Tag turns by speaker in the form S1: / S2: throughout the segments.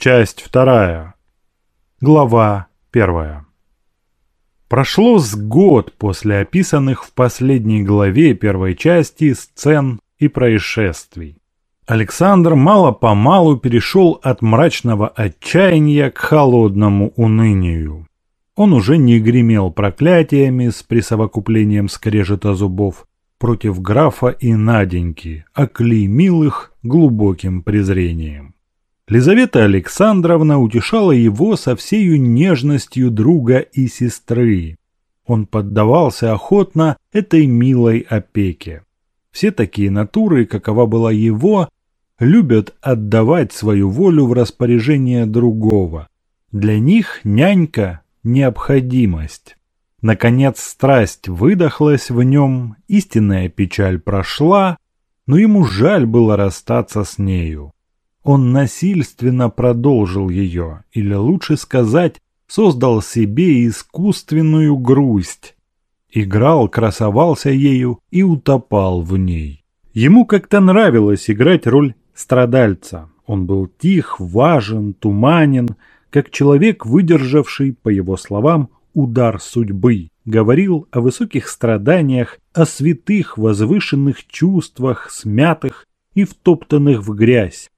S1: Часть вторая. Глава первая. Прошло с год после описанных в последней главе первой части сцен и происшествий. Александр мало-помалу перешел от мрачного отчаяния к холодному унынию. Он уже не гремел проклятиями с присовокуплением скрежета зубов против графа и Наденьки, а клеймил их глубоким презрением. Лизавета Александровна утешала его со всею нежностью друга и сестры. Он поддавался охотно этой милой опеке. Все такие натуры, какова была его, любят отдавать свою волю в распоряжение другого. Для них нянька – необходимость. Наконец страсть выдохлась в нем, истинная печаль прошла, но ему жаль было расстаться с нею. Он насильственно продолжил ее, или лучше сказать, создал себе искусственную грусть. Играл, красовался ею и утопал в ней. Ему как-то нравилось играть роль страдальца. Он был тих, важен, туманен, как человек, выдержавший, по его словам, удар судьбы. Говорил о высоких страданиях, о святых возвышенных чувствах, смятых и втоптанных в грязь,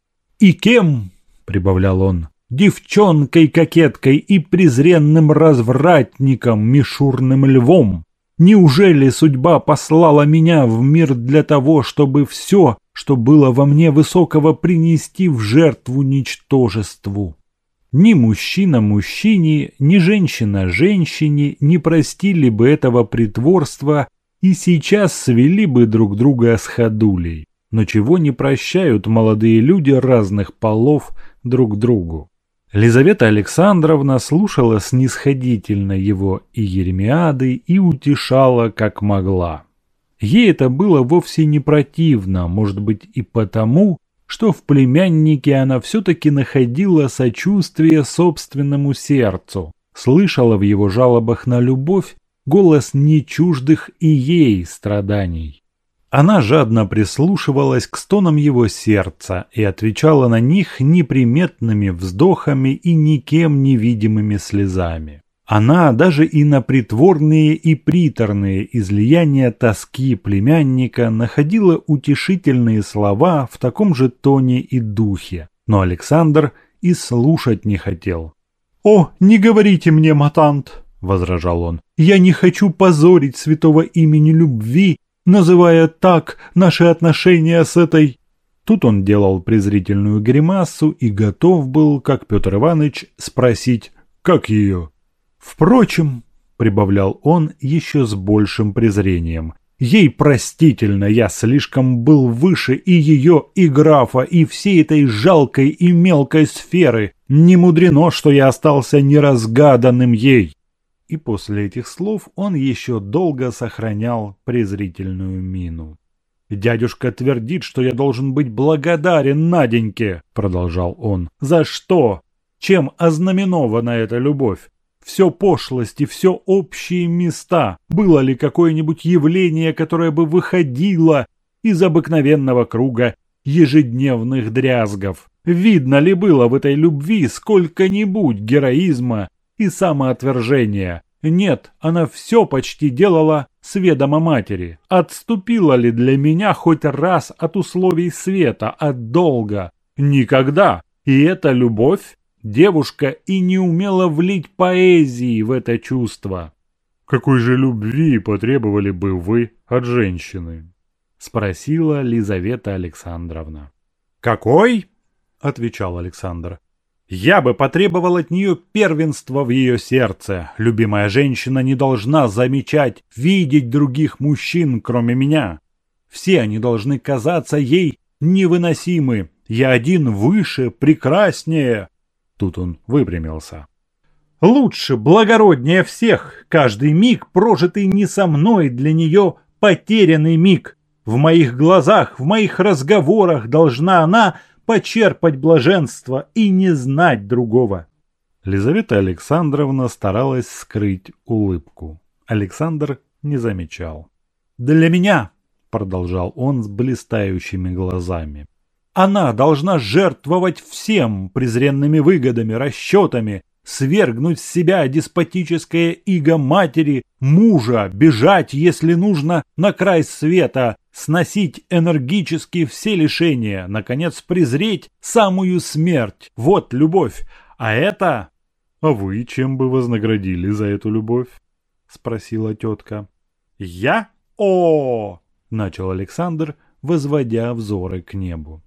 S1: «И кем?» — прибавлял он. «Девчонкой-кокеткой и презренным развратником, мишурным львом. Неужели судьба послала меня в мир для того, чтобы все, что было во мне высокого, принести в жертву ничтожеству?» Ни мужчина мужчине, ни женщина женщине не простили бы этого притворства и сейчас свели бы друг друга с ходулей но чего не прощают молодые люди разных полов друг другу. Лизавета Александровна слушала снисходительно его и Еремиады и утешала как могла. Ей это было вовсе не противно, может быть и потому, что в племяннике она все-таки находила сочувствие собственному сердцу, слышала в его жалобах на любовь голос нечуждых и ей страданий. Она жадно прислушивалась к стонам его сердца и отвечала на них неприметными вздохами и никем невидимыми слезами. Она даже и на притворные и приторные излияния тоски племянника находила утешительные слова в таком же тоне и духе, но Александр и слушать не хотел. «О, не говорите мне, матант!» – возражал он. «Я не хочу позорить святого имени любви называя так наши отношения с этой...» Тут он делал презрительную гримасу и готов был, как Петр Иванович, спросить «Как ее?» «Впрочем», — прибавлял он еще с большим презрением, «ей простительно, я слишком был выше и ее, и графа, и всей этой жалкой и мелкой сферы. Не мудрено, что я остался неразгаданным ей» и после этих слов он еще долго сохранял презрительную мину. «Дядюшка твердит, что я должен быть благодарен Наденьке», — продолжал он. «За что? Чем ознаменована эта любовь? Все пошлости, все общие места. Было ли какое-нибудь явление, которое бы выходило из обыкновенного круга ежедневных дрязгов? Видно ли было в этой любви сколько-нибудь героизма и самоотвержения. Нет, она все почти делала с ведома матери. Отступила ли для меня хоть раз от условий света, от долга? Никогда. И эта любовь? Девушка и не умела влить поэзии в это чувство. «Какой же любви потребовали бы вы от женщины?» — спросила Лизавета Александровна. «Какой?» — отвечал Александр. Я бы потребовал от нее первенства в ее сердце. Любимая женщина не должна замечать, видеть других мужчин, кроме меня. Все они должны казаться ей невыносимы. Я один выше, прекраснее. Тут он выпрямился. Лучше, благороднее всех, каждый миг, прожитый не со мной, для нее потерянный миг. В моих глазах, в моих разговорах должна она почерпать блаженство и не знать другого. Лизавета Александровна старалась скрыть улыбку. Александр не замечал. «Для меня», — продолжал он с блистающими глазами, Она должна жертвовать всем презренными выгодами, расчетами, свергнуть с себя деспотическое иго матери, мужа, бежать, если нужно, на край света, сносить энергически все лишения, наконец презреть самую смерть. Вот любовь. А это...
S2: А вы чем бы вознаградили за эту любовь? Спросила тетка.
S1: Я? О! Начал Александр, возводя взоры к небу.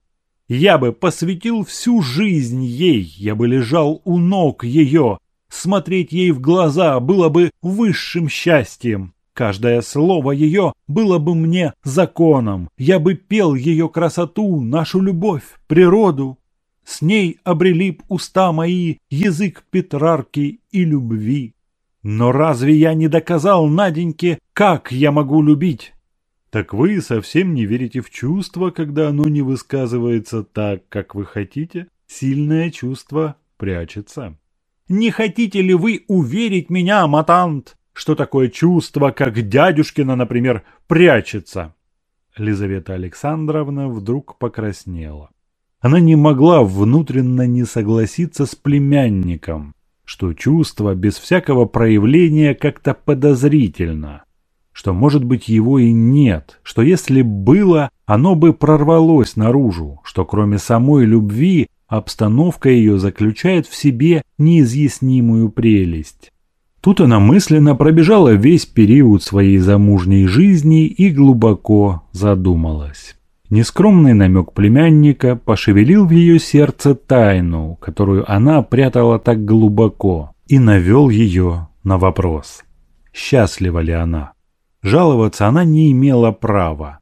S1: Я бы посвятил всю жизнь ей, я бы лежал у ног ее. Смотреть ей в глаза было бы высшим счастьем. Каждое слово ее было бы мне законом. Я бы пел ее красоту, нашу любовь, природу. С ней обрели б уста мои язык Петрарки и любви. Но разве я не доказал Наденьке, как я могу любить?
S2: Так вы совсем не верите в чувство, когда оно не высказывается так, как вы хотите? Сильное чувство прячется.
S1: Не хотите ли вы уверить меня, матант, что такое чувство, как дядюшкина, например, прячется?
S2: Лизавета Александровна вдруг покраснела. Она не могла внутренно не согласиться с племянником, что чувство без всякого проявления как-то подозрительно что, может быть, его и нет, что если было, оно бы прорвалось наружу, что кроме самой любви обстановка ее заключает в себе неизъяснимую прелесть. Тут она мысленно пробежала весь период своей замужней жизни и глубоко задумалась. Нескромный намек племянника пошевелил в ее сердце тайну, которую она прятала так глубоко, и навел ее на вопрос. Счастлива ли она? Жаловаться она не имела права.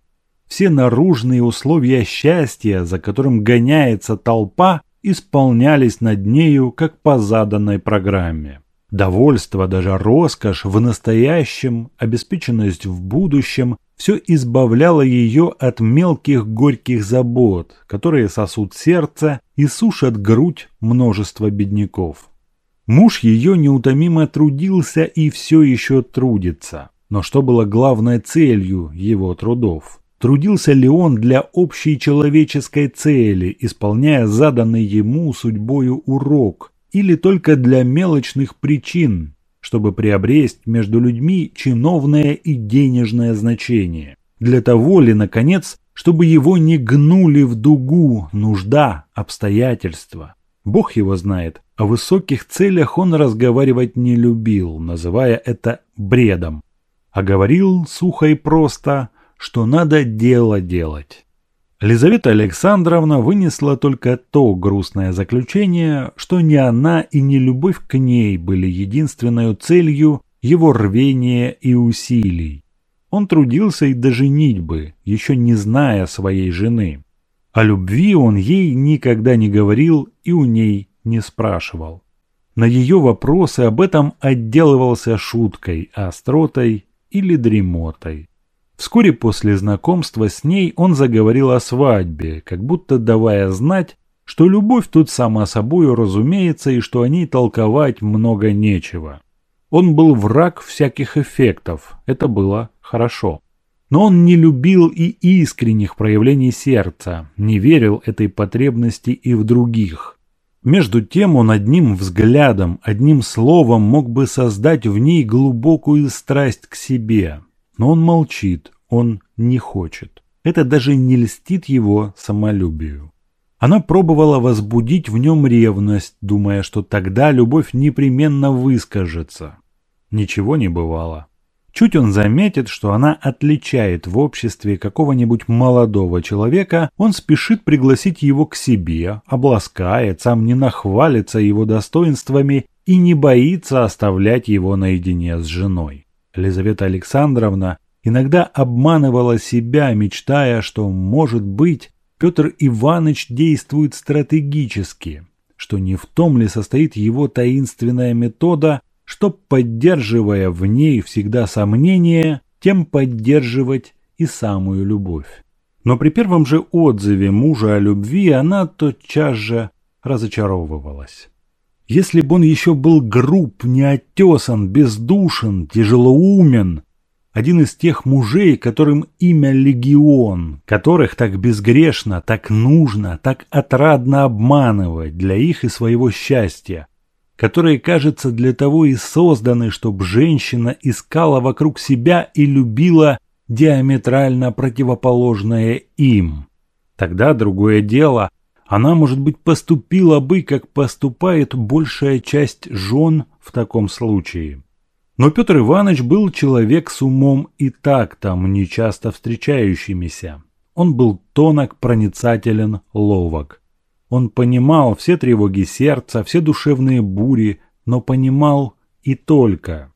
S2: Все наружные условия счастья, за которым гоняется толпа, исполнялись над нею, как по заданной программе. Довольство, даже роскошь в настоящем, обеспеченность в будущем – все избавляло ее от мелких горьких забот, которые сосут сердце и сушат грудь множества бедняков. Муж ее неутомимо трудился и все еще трудится. Но что было главной целью его трудов? Трудился ли он для общей человеческой цели, исполняя заданный ему судьбою урок, или только для мелочных причин, чтобы приобрести между людьми чиновное и денежное значение? Для того ли, наконец, чтобы его не гнули в дугу нужда, обстоятельства? Бог его знает, о высоких целях он разговаривать не любил, называя это бредом а говорил сухо и просто, что надо дело делать. Лизавета Александровна вынесла только то грустное заключение, что не она и не любовь к ней были единственной целью его рвения и усилий. Он трудился и до женитьбы, еще не зная своей жены. О любви он ей никогда не говорил и у ней не спрашивал. На ее вопросы об этом отделывался шуткой, остротой или дремотой. Вскоре после знакомства с ней он заговорил о свадьбе, как будто давая знать, что любовь тут сама собою разумеется и что о ней толковать много нечего. Он был враг всяких эффектов, это было хорошо. Но он не любил и искренних проявлений сердца, не верил этой потребности и в других. Между тем он одним взглядом, одним словом мог бы создать в ней глубокую страсть к себе. Но он молчит, он не хочет. Это даже не льстит его самолюбию. Она пробовала возбудить в нем ревность, думая, что тогда любовь непременно выскажется. Ничего не бывало. Чуть он заметит, что она отличает в обществе какого-нибудь молодого человека, он спешит пригласить его к себе, обласкает, сам не нахвалится его достоинствами и не боится оставлять его наедине с женой. Елизавета Александровна иногда обманывала себя, мечтая, что, может быть, Петр Иванович действует стратегически, что не в том ли состоит его таинственная метода – чтоб, поддерживая в ней всегда сомнения, тем поддерживать и самую любовь. Но при первом же отзыве мужа о любви она тотчас же разочаровывалась. Если бы он еще был груб, неотесан, бездушен, тяжелоумен, один из тех мужей, которым имя Легион, которых так безгрешно, так нужно, так отрадно обманывать для их и своего счастья, которые, кажется, для того и созданы, чтобы женщина искала вокруг себя и любила диаметрально противоположное им. Тогда другое дело, она, может быть, поступила бы, как поступает большая часть жен в таком случае. Но Петр Иванович был человек с умом и тактом, нечасто встречающимися. Он был тонок, проницателен, ловок. Он понимал все тревоги сердца, все душевные бури, но понимал и только.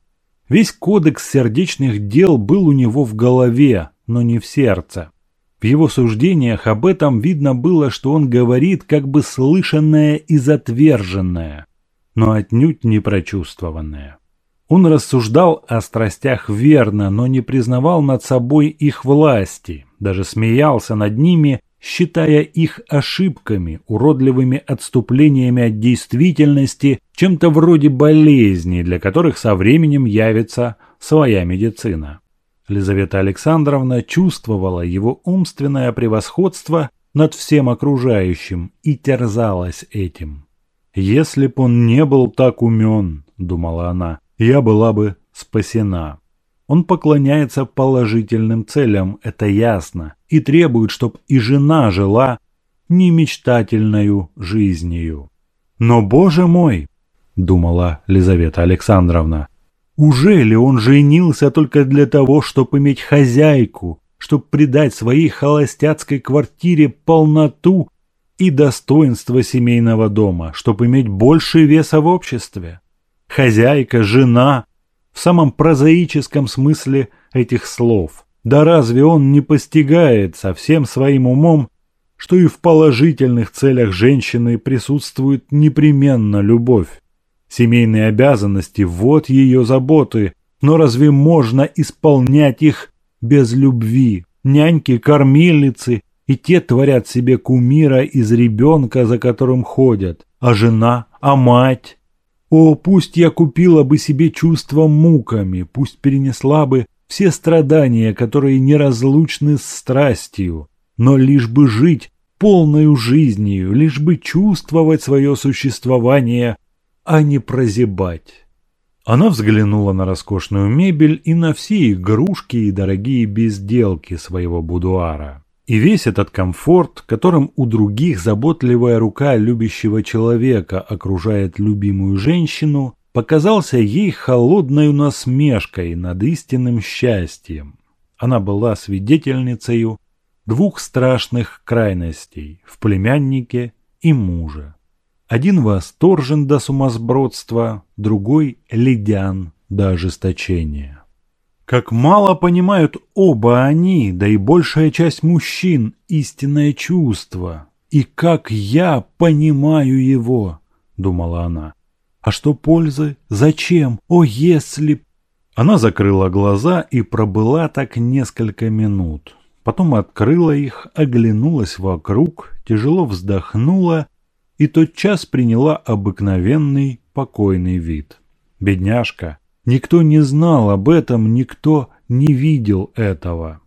S2: Весь кодекс сердечных дел был у него в голове, но не в сердце. В его суждениях об этом видно было, что он говорит как бы слышанное и затверженное, но отнюдь не прочувствованное. Он рассуждал о страстях верно, но не признавал над собой их власти, даже смеялся над ними, считая их ошибками, уродливыми отступлениями от действительности, чем-то вроде болезней, для которых со временем явится своя медицина. Лизавета Александровна чувствовала его умственное превосходство над всем окружающим и терзалась этим. «Если б он не был так умен», — думала она, я была бы спасена. Он поклоняется положительным целям, это ясно, и требует, чтоб и жена жила не мечтательною жизнью. Но, боже мой, думала Лизавета Александровна, уже ли он женился только для того, чтобы иметь хозяйку, чтобы придать своей холостяцкой квартире полноту и достоинство семейного дома, чтобы иметь больший вес в обществе? хозяйка, жена, в самом прозаическом смысле этих слов. Да разве он не постигает со всем своим умом, что и в положительных целях женщины присутствует непременно любовь? Семейные обязанности – вот ее заботы, но разве можно исполнять их без любви? Няньки, кормильницы и те творят себе кумира из ребенка, за которым ходят. А жена, а мать? О, пусть я купила бы себе чувство муками, пусть перенесла бы все страдания, которые неразлучны с страстью, но лишь бы жить полною жизнью, лишь бы чувствовать свое существование, а не прозябать. Она взглянула на роскошную мебель и на все игрушки и дорогие безделки своего будуара. И весь этот комфорт, которым у других заботливая рука любящего человека окружает любимую женщину, показался ей холодной насмешкой над истинным счастьем. Она была свидетельницей двух страшных крайностей в племяннике и муже. Один восторжен до сумасбродства, другой ледян до ожесточения. Как мало понимают оба они, да и большая часть мужчин, истинное чувство. И как я понимаю его, думала она. А что пользы? Зачем? О, если... Она закрыла глаза и пробыла так несколько минут. Потом открыла их, оглянулась вокруг, тяжело вздохнула и тотчас приняла обыкновенный покойный вид. Бедняжка, Никто не знал об этом, никто не видел этого.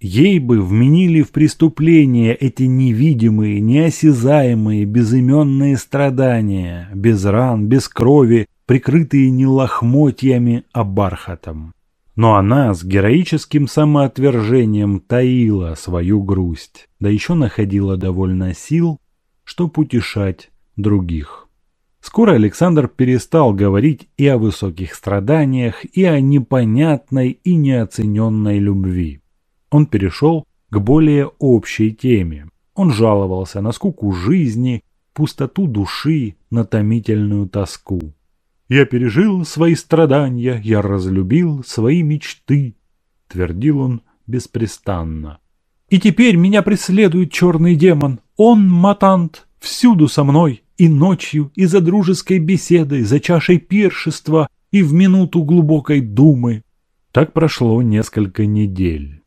S2: Ей бы вменили в преступление эти невидимые, неосязаемые, безыменные страдания, без ран, без крови, прикрытые не лохмотьями, а бархатом. Но она с героическим самоотвержением таила свою грусть, да еще находила довольно сил, чтоб утешать других. Скоро Александр перестал говорить и о высоких страданиях, и о непонятной и неоцененной любви. Он перешел к более общей теме. Он жаловался на скуку жизни, пустоту души, на томительную тоску. «Я пережил свои страдания, я разлюбил свои мечты», — твердил он беспрестанно. «И теперь меня преследует черный демон. Он, матант, всюду со мной и ночью, и за дружеской беседой, за чашей пиршества, и в минуту глубокой думы. Так прошло несколько недель.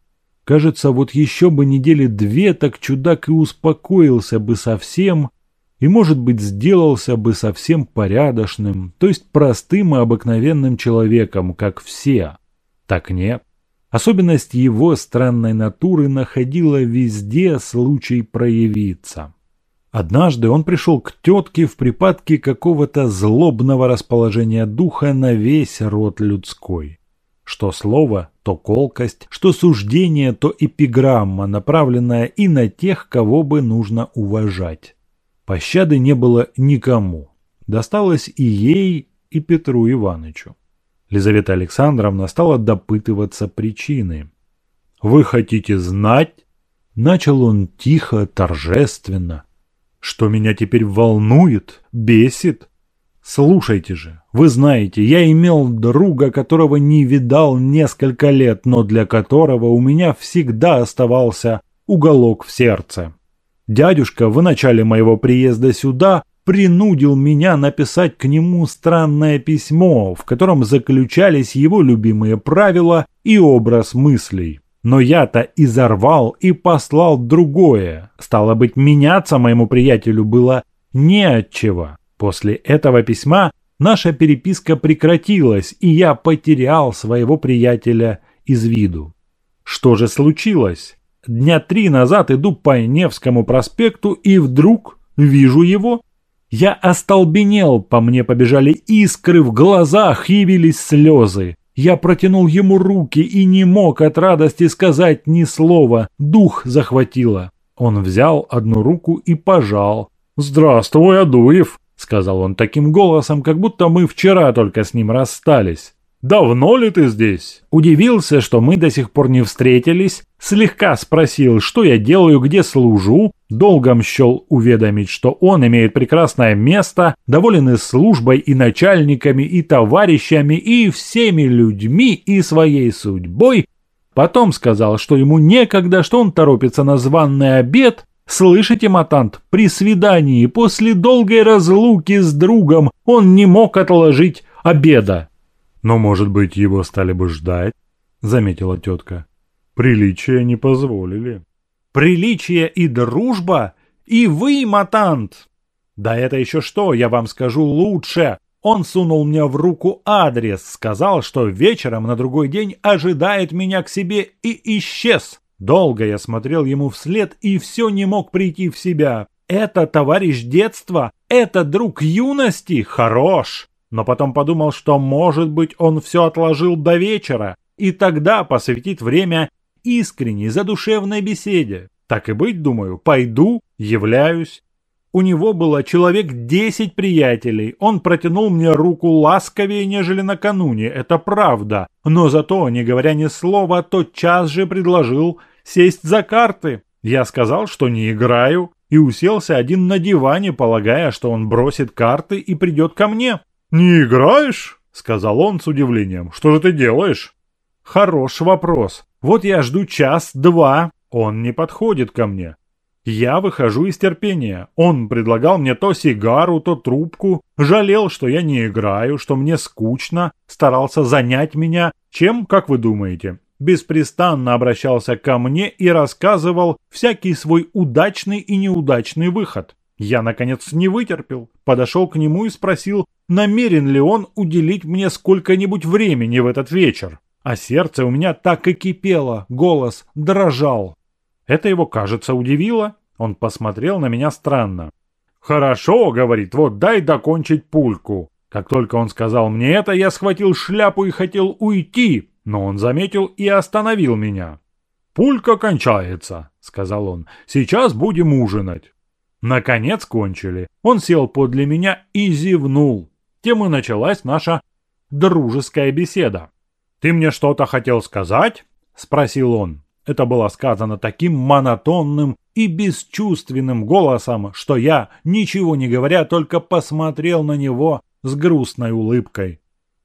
S2: Кажется, вот еще бы недели две, так чудак и успокоился бы совсем, и, может быть, сделался бы совсем порядочным, то есть простым и обыкновенным человеком, как все. Так нет. Особенность его странной натуры находила везде случай проявиться. Однажды он пришел к тетке в припадке какого-то злобного расположения духа на весь род людской. Что слово, то колкость, что суждение, то эпиграмма, направленная и на тех, кого бы нужно уважать. Пощады не было никому. Досталось и ей, и Петру Ивановичу. Лизавета Александровна стала допытываться причины. «Вы хотите знать?» Начал он тихо, торжественно. «Что меня теперь волнует, бесит? Слушайте же, вы знаете, я имел друга, которого не видал несколько лет, но для которого у меня всегда оставался уголок в сердце. Дядюшка в начале моего приезда сюда принудил меня написать к нему странное письмо, в котором заключались его любимые правила и образ мыслей. Но я-то изорвал и послал другое. Стало быть, меняться моему приятелю было не от. После этого письма наша переписка прекратилась, и я потерял своего приятеля из виду. Что же случилось? Дня три назад иду по Невскому проспекту и вдруг вижу его я остолбенел, по мне побежали искры, в глазах явились слезы. Я протянул ему руки и не мог от радости сказать ни слова, дух захватило. Он взял одну руку и пожал. «Здравствуй, Адуев!» — сказал он таким голосом, как будто мы вчера только с ним расстались. «Давно ли ты здесь?» Удивился, что мы до сих пор не встретились, слегка спросил, что я делаю, где служу, долгом счел уведомить, что он имеет прекрасное место, доволен и службой, и начальниками, и товарищами, и всеми людьми, и своей судьбой. Потом сказал, что ему некогда, что он торопится на званный обед, Слышите, матант, при свидании после долгой разлуки с другом он не мог отложить обеда.
S1: «Но, может быть, его стали бы ждать?» — заметила тетка. «Приличия не позволили».
S2: «Приличие и дружба? И вы, матант!» «Да это еще что, я вам скажу лучше!» Он сунул мне в руку адрес, сказал, что вечером на другой день ожидает меня к себе и исчез. Долго я смотрел ему вслед и все не мог прийти в себя. Это товарищ детства, это друг юности, хорош но потом подумал, что, может быть, он все отложил до вечера, и тогда посвятит время искренней, задушевной беседе. Так и быть, думаю, пойду, являюсь. У него было человек десять приятелей. Он протянул мне руку ласковее, нежели накануне, это правда. Но зато, не говоря ни слова, тотчас же предложил сесть за карты. Я сказал, что не играю, и уселся один на диване, полагая, что он бросит карты и придет ко мне. «Не играешь?» — сказал он с удивлением. «Что же ты делаешь?» «Хорош вопрос. Вот я жду час-два. Он не подходит ко мне. Я выхожу из терпения. Он предлагал мне то сигару, то трубку. Жалел, что я не играю, что мне скучно. Старался занять меня. Чем, как вы думаете?» Беспрестанно обращался ко мне и рассказывал всякий свой удачный и неудачный выход. Я, наконец, не вытерпел, подошел к нему и спросил, намерен ли он уделить мне сколько-нибудь времени в этот вечер. А сердце у меня так и кипело, голос дрожал. Это его, кажется, удивило. Он посмотрел на меня странно. «Хорошо», — говорит, — «вот дай докончить пульку». Как только он сказал мне это, я схватил шляпу и хотел уйти, но он заметил и остановил меня. «Пулька кончается», — сказал он. «Сейчас будем ужинать». Наконец кончили. Он сел подле меня и зевнул. Тем и началась наша дружеская беседа. «Ты мне что-то хотел сказать?» – спросил он. Это было сказано таким монотонным и бесчувственным голосом, что я, ничего не говоря, только посмотрел на него с грустной улыбкой.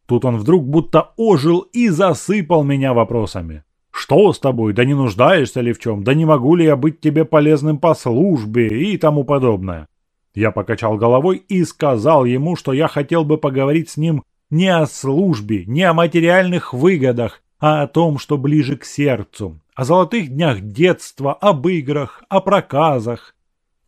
S2: Тут он вдруг будто ожил и засыпал меня вопросами. Что с тобой? Да не нуждаешься ли в чем? Да не могу ли я быть тебе полезным по службе и тому подобное? Я покачал головой и сказал ему, что я хотел бы поговорить с ним не о службе, не о материальных выгодах, а о том, что ближе к сердцу, о золотых днях детства, об играх, о проказах.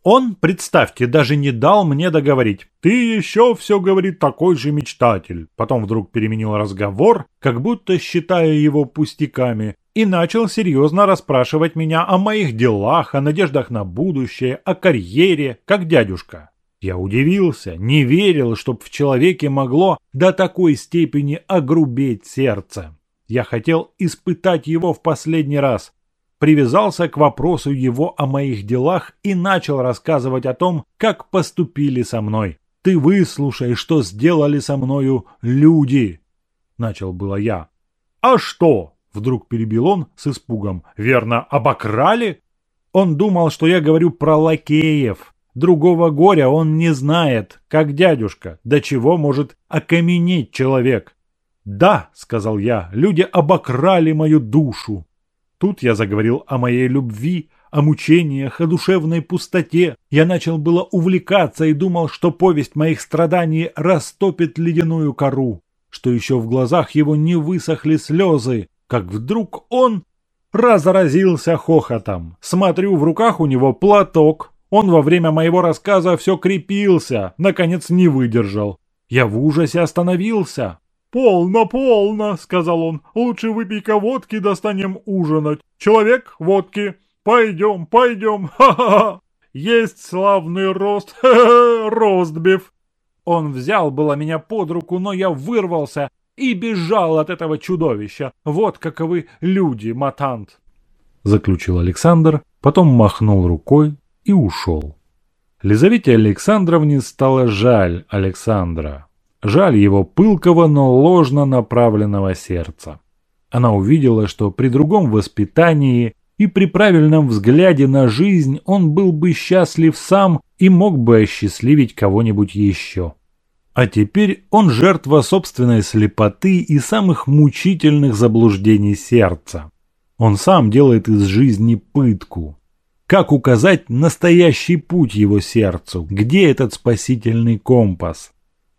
S1: Он, представьте, даже не дал мне договорить. «Ты еще все, говорит, такой же мечтатель». Потом вдруг переменил разговор, как будто считая его пустяками, и начал серьезно расспрашивать меня о моих делах, о надеждах на будущее, о карьере, как дядюшка. Я удивился, не верил, чтоб в человеке могло до такой степени огрубеть сердце. Я хотел испытать его в последний раз, привязался к вопросу его о моих делах и начал рассказывать о том, как поступили со мной. «Ты выслушай, что сделали со мною люди!» Начал было я. «А что?» — вдруг перебил он с испугом. «Верно, обокрали?» Он думал, что я говорю про лакеев. Другого горя он не знает, как дядюшка, до чего может окаменеть человек. «Да», — сказал я, — «люди обокрали мою душу. Тут я заговорил о моей любви, о мучениях, о душевной пустоте. Я начал было увлекаться и думал, что повесть моих страданий растопит ледяную кору, что еще в глазах его не высохли слезы, как вдруг он разразился хохотом. Смотрю, в руках у него платок. Он во время моего рассказа все крепился, наконец не выдержал. Я в ужасе остановился. «Полно, полно!» — сказал он. «Лучше выпей-ка водки, достанем ужинать. Человек, водки. Пойдем, пойдем. Ха-ха-ха! Есть славный рост, ха-ха, ростбиф!» Он взял было меня под руку, но я вырвался и бежал от этого чудовища. Вот каковы люди, матант!» Заключил Александр, потом махнул рукой и ушел. Лизавете Александровне стало жаль Александра. Жаль его пылкого, но ложно направленного сердца. Она увидела, что при другом воспитании и при правильном взгляде на жизнь он был бы счастлив сам и мог бы осчастливить кого-нибудь еще. А теперь он жертва собственной слепоты и самых мучительных заблуждений сердца. Он сам делает из жизни пытку. Как указать настоящий путь его сердцу? Где этот спасительный компас?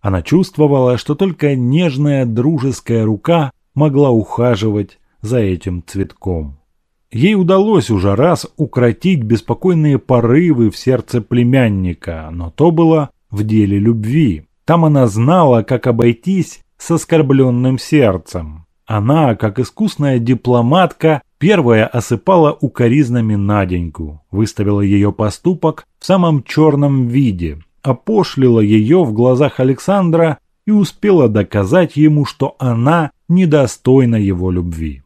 S1: Она чувствовала, что только нежная дружеская рука могла ухаживать за этим цветком. Ей удалось уже раз укротить беспокойные порывы в сердце племянника, но то было в деле любви. Там она знала, как обойтись с оскорбленным сердцем. Она, как искусная дипломатка, первая осыпала укоризнами Наденьку, выставила ее поступок в самом черном виде – опошлила ее в глазах Александра и успела доказать ему, что она недостойна его любви.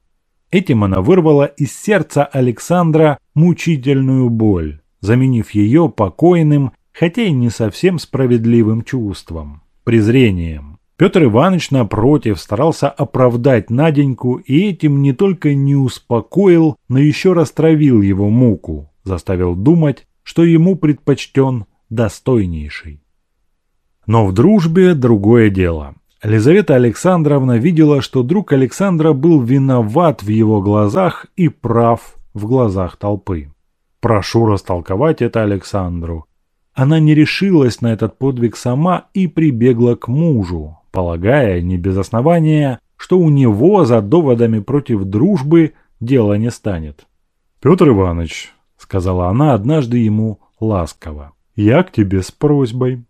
S1: Этим она вырвала из сердца Александра мучительную боль, заменив ее покойным, хотя и не совсем справедливым чувством – презрением. Петр Иванович, напротив, старался оправдать Наденьку и этим не только не успокоил, но еще растравил его муку, заставил думать, что ему предпочтен достойнейший. Но в дружбе другое дело. Елизавета Александровна видела, что друг Александра был виноват в его глазах и прав в глазах толпы. Прошу растолковать это Александру. Она не решилась на этот подвиг сама и прибегла к мужу, полагая, не без основания, что у него за доводами против дружбы дело не станет. «Петр Иванович», — сказала она однажды ему ласково, я к тебе с просьбой.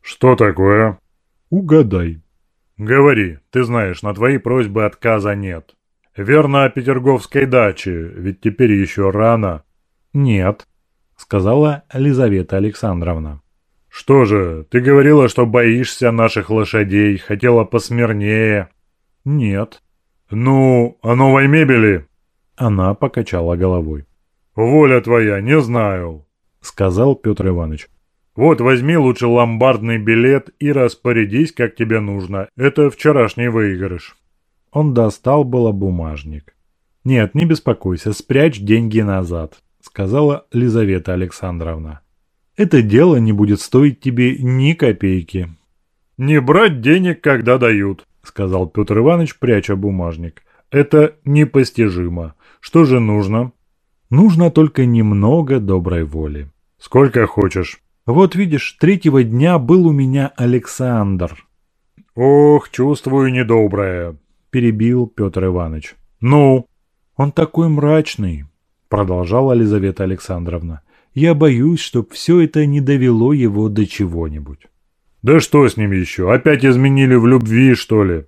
S2: Что такое?
S1: Угадай.
S2: Говори, ты знаешь, на твои просьбы отказа нет. Верно о Петерговской даче, ведь теперь еще рано.
S1: Нет, сказала Елизавета Александровна.
S2: Что же, ты говорила, что боишься наших лошадей, хотела посмирнее.
S1: Нет.
S2: Ну, о новой мебели?
S1: Она покачала головой.
S2: Воля твоя, не знаю.
S1: — сказал Петр Иванович.
S2: «Вот возьми лучше ломбардный билет и распорядись, как тебе нужно. Это вчерашний выигрыш».
S1: Он достал было бумажник. «Нет, не беспокойся, спрячь деньги назад», — сказала Лизавета Александровна. «Это дело не будет стоить тебе ни копейки».
S2: «Не брать денег, когда дают», — сказал Петр Иванович, пряча бумажник. «Это непостижимо. Что же нужно?»
S1: Нужно только немного доброй воли.
S2: Сколько хочешь.
S1: Вот видишь, третьего дня был у меня Александр.
S2: Ох, чувствую недоброе,
S1: перебил Петр Иванович.
S2: Ну?
S1: Он такой мрачный, продолжала Елизавета Александровна.
S2: Я боюсь, чтоб все это не довело его до чего-нибудь.
S1: Да что с ним еще? Опять изменили в любви, что ли?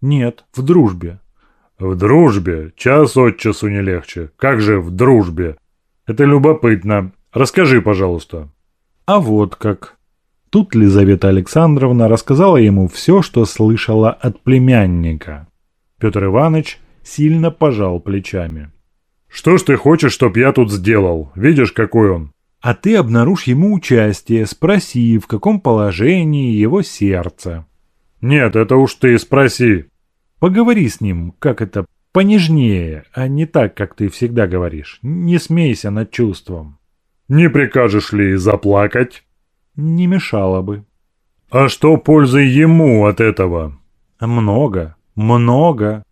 S2: Нет, в дружбе.
S1: В дружбе? Час от часу не легче. Как же в дружбе? Это любопытно. Расскажи, пожалуйста.
S2: А вот как. Тут Лизавета Александровна рассказала ему все, что слышала от племянника. Петр Иванович сильно пожал плечами.
S1: «Что ж ты хочешь, чтоб я тут сделал? Видишь, какой он?»
S2: «А ты обнаружь ему участие, спроси, в каком положении его сердце».
S1: «Нет, это уж ты спроси».
S2: «Поговори с ним, как это, понежнее, а не так, как ты всегда говоришь. Не смейся над чувством».
S1: «Не прикажешь ли заплакать?»
S2: «Не мешало бы».
S1: «А что пользы ему от этого?»
S2: «Много, много,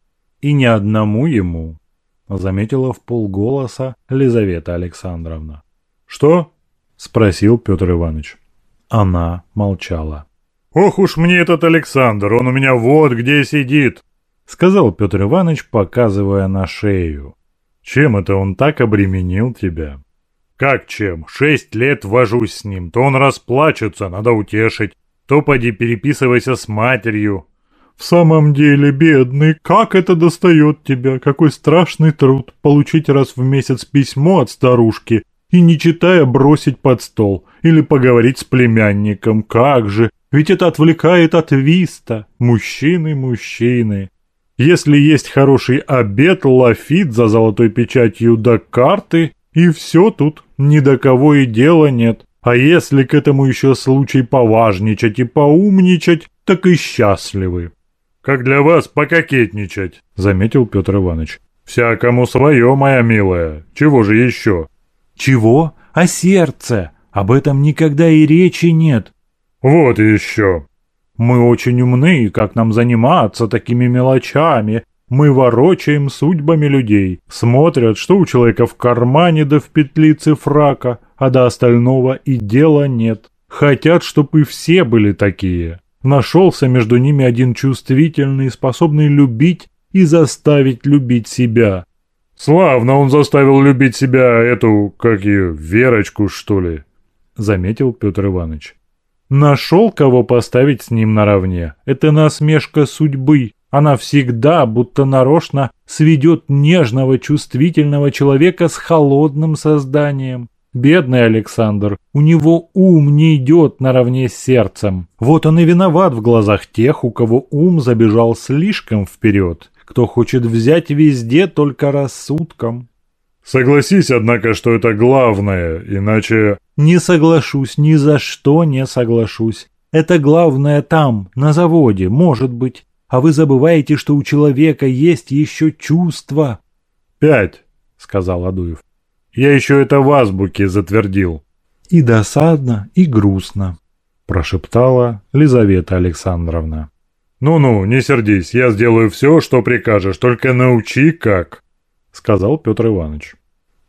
S2: и не одному ему» заметила в полголоса Лизавета Александровна.
S1: «Что?»
S2: – спросил Петр Иванович. Она молчала.
S1: «Ох уж мне этот Александр, он у меня вот где сидит!» – сказал Петр Иванович, показывая на шею. «Чем это он так обременил тебя?» «Как чем? Шесть лет вожусь с ним. То он расплачется, надо утешить, то поди переписывайся с матерью, «В самом деле, бедный, как это достает тебя? Какой страшный труд получить раз в месяц письмо от старушки и, не читая, бросить под стол или поговорить с племянником. Как же! Ведь это отвлекает от виста. Мужчины, мужчины. Если есть хороший обед, лафит за золотой печатью до карты, и все тут, ни до кого и дела нет. А если к этому еще случай поважничать и поумничать, так и счастливы. «Как для вас пококетничать», — заметил Петр Иванович. «Всякому свое, моя милая. Чего же еще?»
S2: «Чего? А сердце? Об этом никогда и речи нет».
S1: «Вот еще».
S2: «Мы очень умны, как нам заниматься такими мелочами? Мы ворочаем судьбами людей, смотрят, что у человека в кармане да в петлице фрака, а до остального и дела нет. Хотят, чтобы и все были такие». Нашелся между ними один чувствительный, способный любить и заставить любить себя.
S1: «Славно он заставил любить себя эту, как ее, Верочку, что ли?» — заметил Петр Иванович.
S2: «Нашел, кого поставить с ним наравне. Это насмешка судьбы. Она всегда, будто нарочно, сведет нежного, чувствительного человека с холодным созданием. Бедный Александр, у него ум не идет наравне с сердцем. Вот он и виноват в глазах тех, у кого ум забежал слишком вперед, кто хочет взять везде только рассудком.
S1: Согласись, однако, что это главное, иначе...
S2: Не соглашусь, ни за что не соглашусь. Это главное там, на заводе, может быть. А вы забываете, что у человека есть еще чувства.
S1: «Пять», — сказал Адуев. Я еще это в азбуке затвердил.
S2: И досадно, и грустно, прошептала Лизавета Александровна.
S1: «Ну-ну, не сердись, я сделаю все, что прикажешь, только научи как», — сказал Петр Иванович.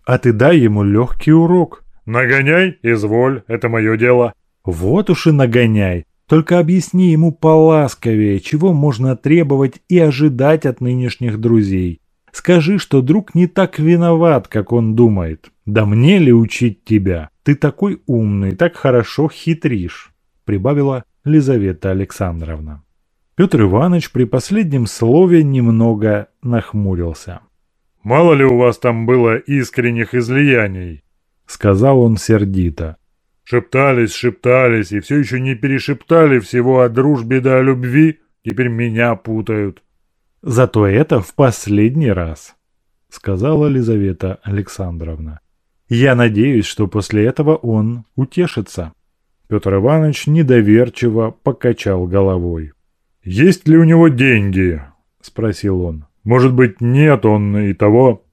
S2: «А ты дай ему легкий урок».
S1: «Нагоняй, изволь, это мое дело».
S2: «Вот уж и нагоняй. Только объясни ему поласковее, чего можно требовать и ожидать от нынешних друзей. Скажи, что друг не так виноват, как он думает. Да мне ли учить тебя? Ты такой умный, так хорошо хитришь», — прибавила Лизавета Александровна. Петр Иванович при последнем слове немного нахмурился.
S1: «Мало ли у вас там было искренних излияний», — сказал он сердито. «Шептались, шептались и все еще не перешептали всего о дружбе да о любви, теперь меня путают».
S2: Зато это в последний раз, сказала Лизавета Александровна. Я надеюсь, что после этого он утешится. Петр Иванович недоверчиво покачал головой.
S1: «Есть ли у него деньги?» – спросил он. «Может быть, нет он и того?»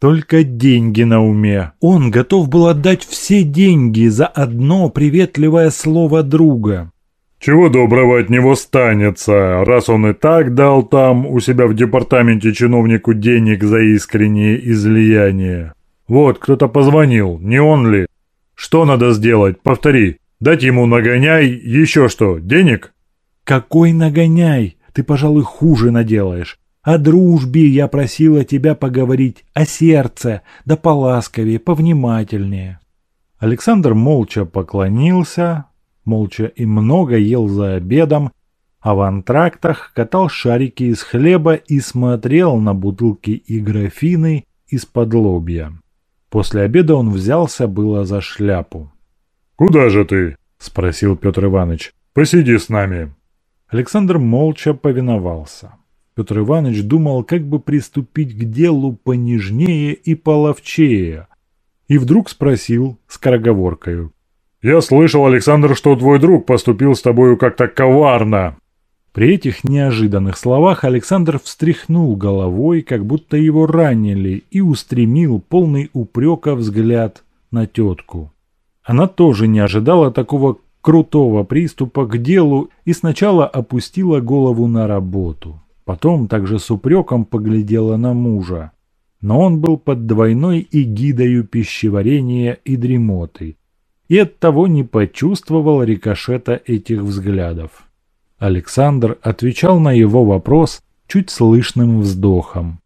S2: Только деньги на уме. Он готов был отдать все деньги за одно приветливое слово друга.
S1: Чего доброго от него станется, раз он и так дал там у себя в департаменте чиновнику денег за искреннее излияние. Вот, кто-то позвонил, не он ли? Что надо сделать? Повтори. Дать ему нагоняй, еще что, денег?
S2: Какой нагоняй? Ты, пожалуй, хуже наделаешь. О дружбе я просила тебя поговорить, о сердце, да поласковее, повнимательнее. Александр молча поклонился, молча и много ел за обедом, а в антрактах катал шарики из хлеба и смотрел на бутылки и графины из-под лобья. После обеда он взялся было за шляпу.
S1: «Куда же ты?» – спросил Петр Иванович. «Посиди с нами».
S2: Александр молча повиновался. Петр Иванович думал, как бы приступить к делу понежнее и половчее, и вдруг спросил скороговоркою.
S1: «Я слышал, Александр, что твой друг поступил с тобою как-то коварно».
S2: При этих неожиданных словах Александр встряхнул головой, как будто его ранили, и устремил полный упрека взгляд на тетку. Она тоже не ожидала такого крутого приступа к делу и сначала опустила голову на работу. Потом также с упреком поглядела на мужа. Но он был под двойной эгидою пищеварения и дремоты, и оттого не почувствовал рикошета этих взглядов. Александр отвечал на его вопрос чуть слышным вздохом.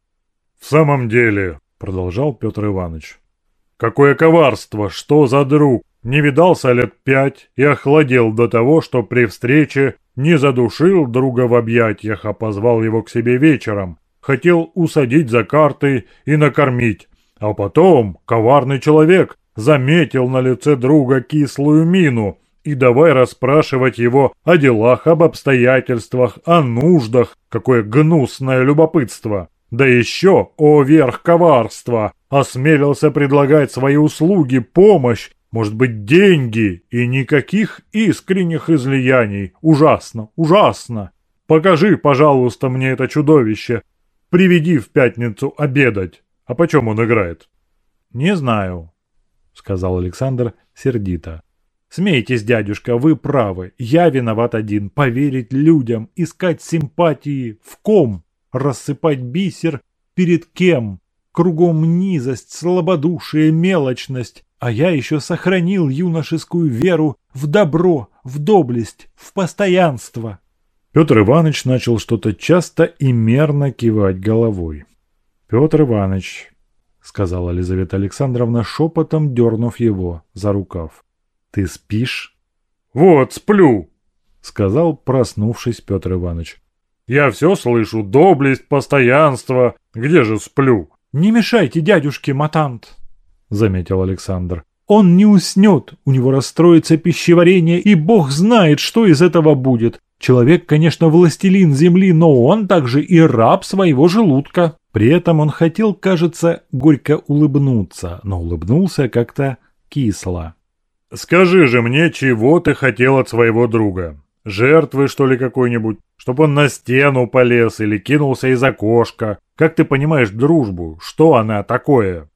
S1: «В самом деле», — продолжал Петр Иванович, — «какое коварство, что за друг! Не видался лет пять и охладел до того, что при встрече не задушил друга в объятиях, а позвал его к себе вечером. Хотел усадить за карты и накормить. А потом коварный человек заметил на лице друга кислую мину и давай расспрашивать его о делах, об обстоятельствах, о нуждах. Какое гнусное любопытство! Да еще, о верх коварства, осмелился предлагать свои услуги, помощь, может быть, деньги и никаких искренних излияний. Ужасно, ужасно. Покажи, пожалуйста, мне это чудовище. Приведи в пятницу обедать. А почем он играет?
S2: Не знаю, сказал Александр сердито. Смейтесь, дядюшка, вы правы. Я виноват один. Поверить людям, искать симпатии. В ком? Рассыпать бисер? Перед кем? Кругом низость, слабодушие, мелочность. А я еще сохранил юношескую веру в добро, в доблесть, в постоянство. Петр Иванович начал что-то часто и мерно кивать головой. «Петр Иванович», — сказала Елизавета Александровна шепотом, дернув его за рукав. «Ты спишь?»
S1: «Вот, сплю», —
S2: сказал, проснувшись Петр Иванович.
S1: «Я все слышу, доблесть, постоянство. Где же сплю?»
S2: «Не мешайте дядюшке, матант», — заметил Александр. «Он не уснет, у него расстроится пищеварение, и бог знает, что из этого будет. Человек, конечно, властелин земли, но он также и раб своего желудка». При этом он хотел, кажется, горько улыбнуться, но улыбнулся как-то кисло.
S1: «Скажи же мне, чего ты хотел от своего друга? Жертвы, что ли, какой-нибудь? Чтоб он на стену полез или кинулся из окошка? Как ты понимаешь дружбу? Что она такое?»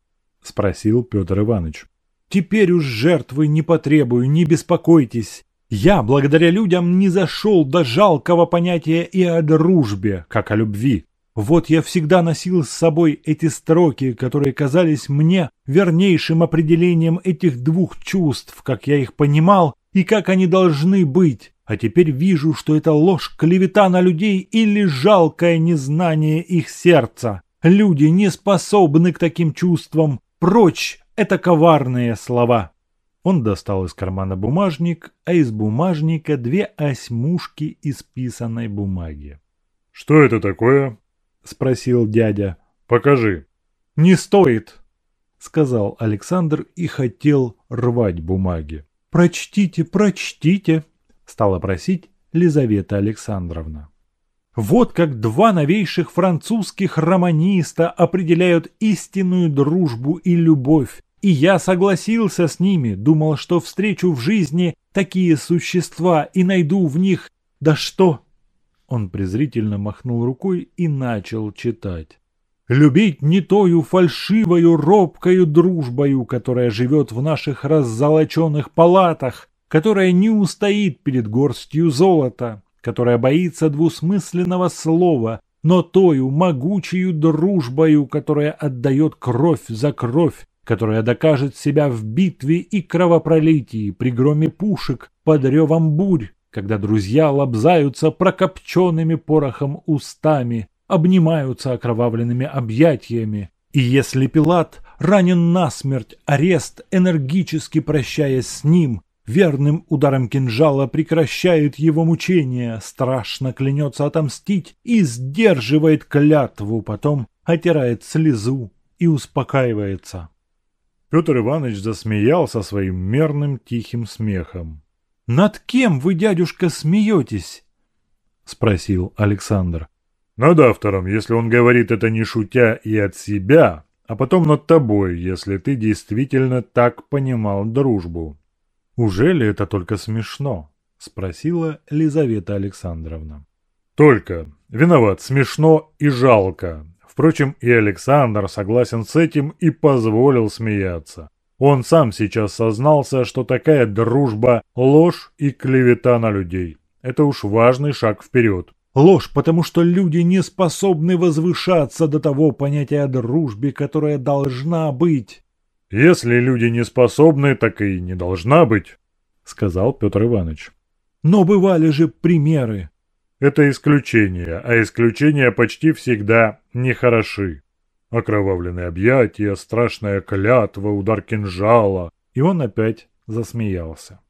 S2: Спросил Петр Иванович. «Теперь уж жертвы не потребую, не беспокойтесь. Я, благодаря людям, не зашел до жалкого понятия и о дружбе, как о любви. Вот я всегда носил с собой эти строки, которые казались мне вернейшим определением этих двух чувств, как я их понимал и как они должны быть. А теперь вижу, что это ложь, клевета на людей или жалкое незнание их сердца. Люди не способны к таким чувствам. Прочь это коварные слова. Он достал из кармана бумажник, а из бумажника две осьмушки исписанной бумаги.
S1: «Что это такое?»
S2: — спросил дядя.
S1: «Покажи».
S2: «Не стоит», — сказал Александр и хотел рвать бумаги. «Прочтите, прочтите», — стала просить Лизавета Александровна. Вот как два новейших французских романиста определяют истинную дружбу и любовь. И я согласился с ними, думал, что встречу в жизни такие существа и найду в них... Да что, он презрительно махнул рукой и начал читать. «Любить не тою фальшивою, робкою дружбою, которая живет в наших раззолоченных палатах, которая не устоит перед горстью золота, которая боится двусмысленного слова, но тою могучую дружбою, которая отдает кровь за кровь, которая докажет себя в битве и кровопролитии при громе пушек под ревом бурь, когда друзья лобзаются прокопченными порохом устами, обнимаются окровавленными объятиями, и если Пилат ранен насмерть, арест, энергически прощаясь с ним, верным ударом кинжала прекращает его мучения, страшно клянется отомстить и сдерживает клятву, потом отирает слезу и успокаивается.
S1: Петр Иванович засмеялся своим мерным тихим смехом.
S2: «Над кем вы, дядюшка, смеетесь?» — спросил Александр.
S1: «Над автором, если он говорит это не шутя и от себя, а потом над тобой, если ты действительно так понимал дружбу».
S2: «Уже ли это только смешно?» — спросила Лизавета Александровна.
S1: «Только. Виноват. Смешно и жалко. Впрочем, и Александр согласен с этим и позволил смеяться. Он сам сейчас сознался, что такая дружба – ложь и клевета на людей. Это уж важный шаг вперед.
S2: Ложь, потому что люди не способны возвышаться до того понятия о дружбе, которая должна быть.
S1: Если люди не способны, так и не должна быть, сказал Петр Иванович.
S2: Но бывали же примеры.
S1: Это исключение, а исключения почти всегда нехороши. Окровавленные объятия, страшная клятва, удар кинжала.
S2: И он опять засмеялся.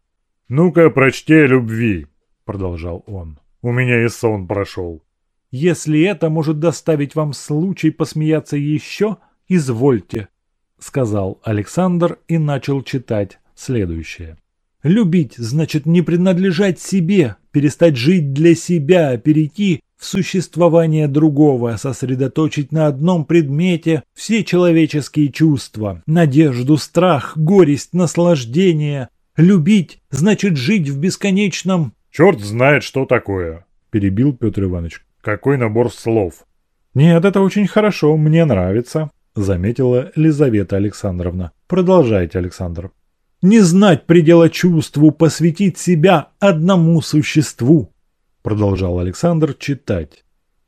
S1: «Ну-ка, прочти о любви», — продолжал он. «У меня и сон прошел».
S2: «Если это может доставить вам случай посмеяться еще, извольте», — сказал Александр и начал читать следующее. «Любить значит не принадлежать себе, перестать жить для себя, перейти в существование другого, сосредоточить на одном предмете все человеческие чувства, надежду, страх, горесть, наслаждение. Любить значит жить в бесконечном...
S1: «Черт знает, что такое», – перебил Петр Иванович. «Какой набор слов?»
S2: «Нет, это очень хорошо, мне нравится», – заметила Лизавета Александровна. «Продолжайте, Александр». Не знать предела чувству, посвятить себя одному существу, продолжал Александр читать.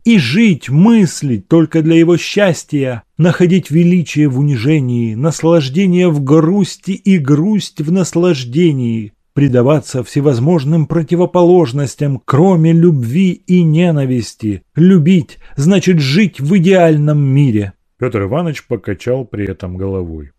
S2: И жить, мыслить только для его счастья, находить величие в унижении, наслаждение в грусти и грусть в наслаждении, предаваться всевозможным противоположностям, кроме любви и ненависти. Любить значит жить в идеальном мире.
S1: Петр Иванович покачал при этом головой.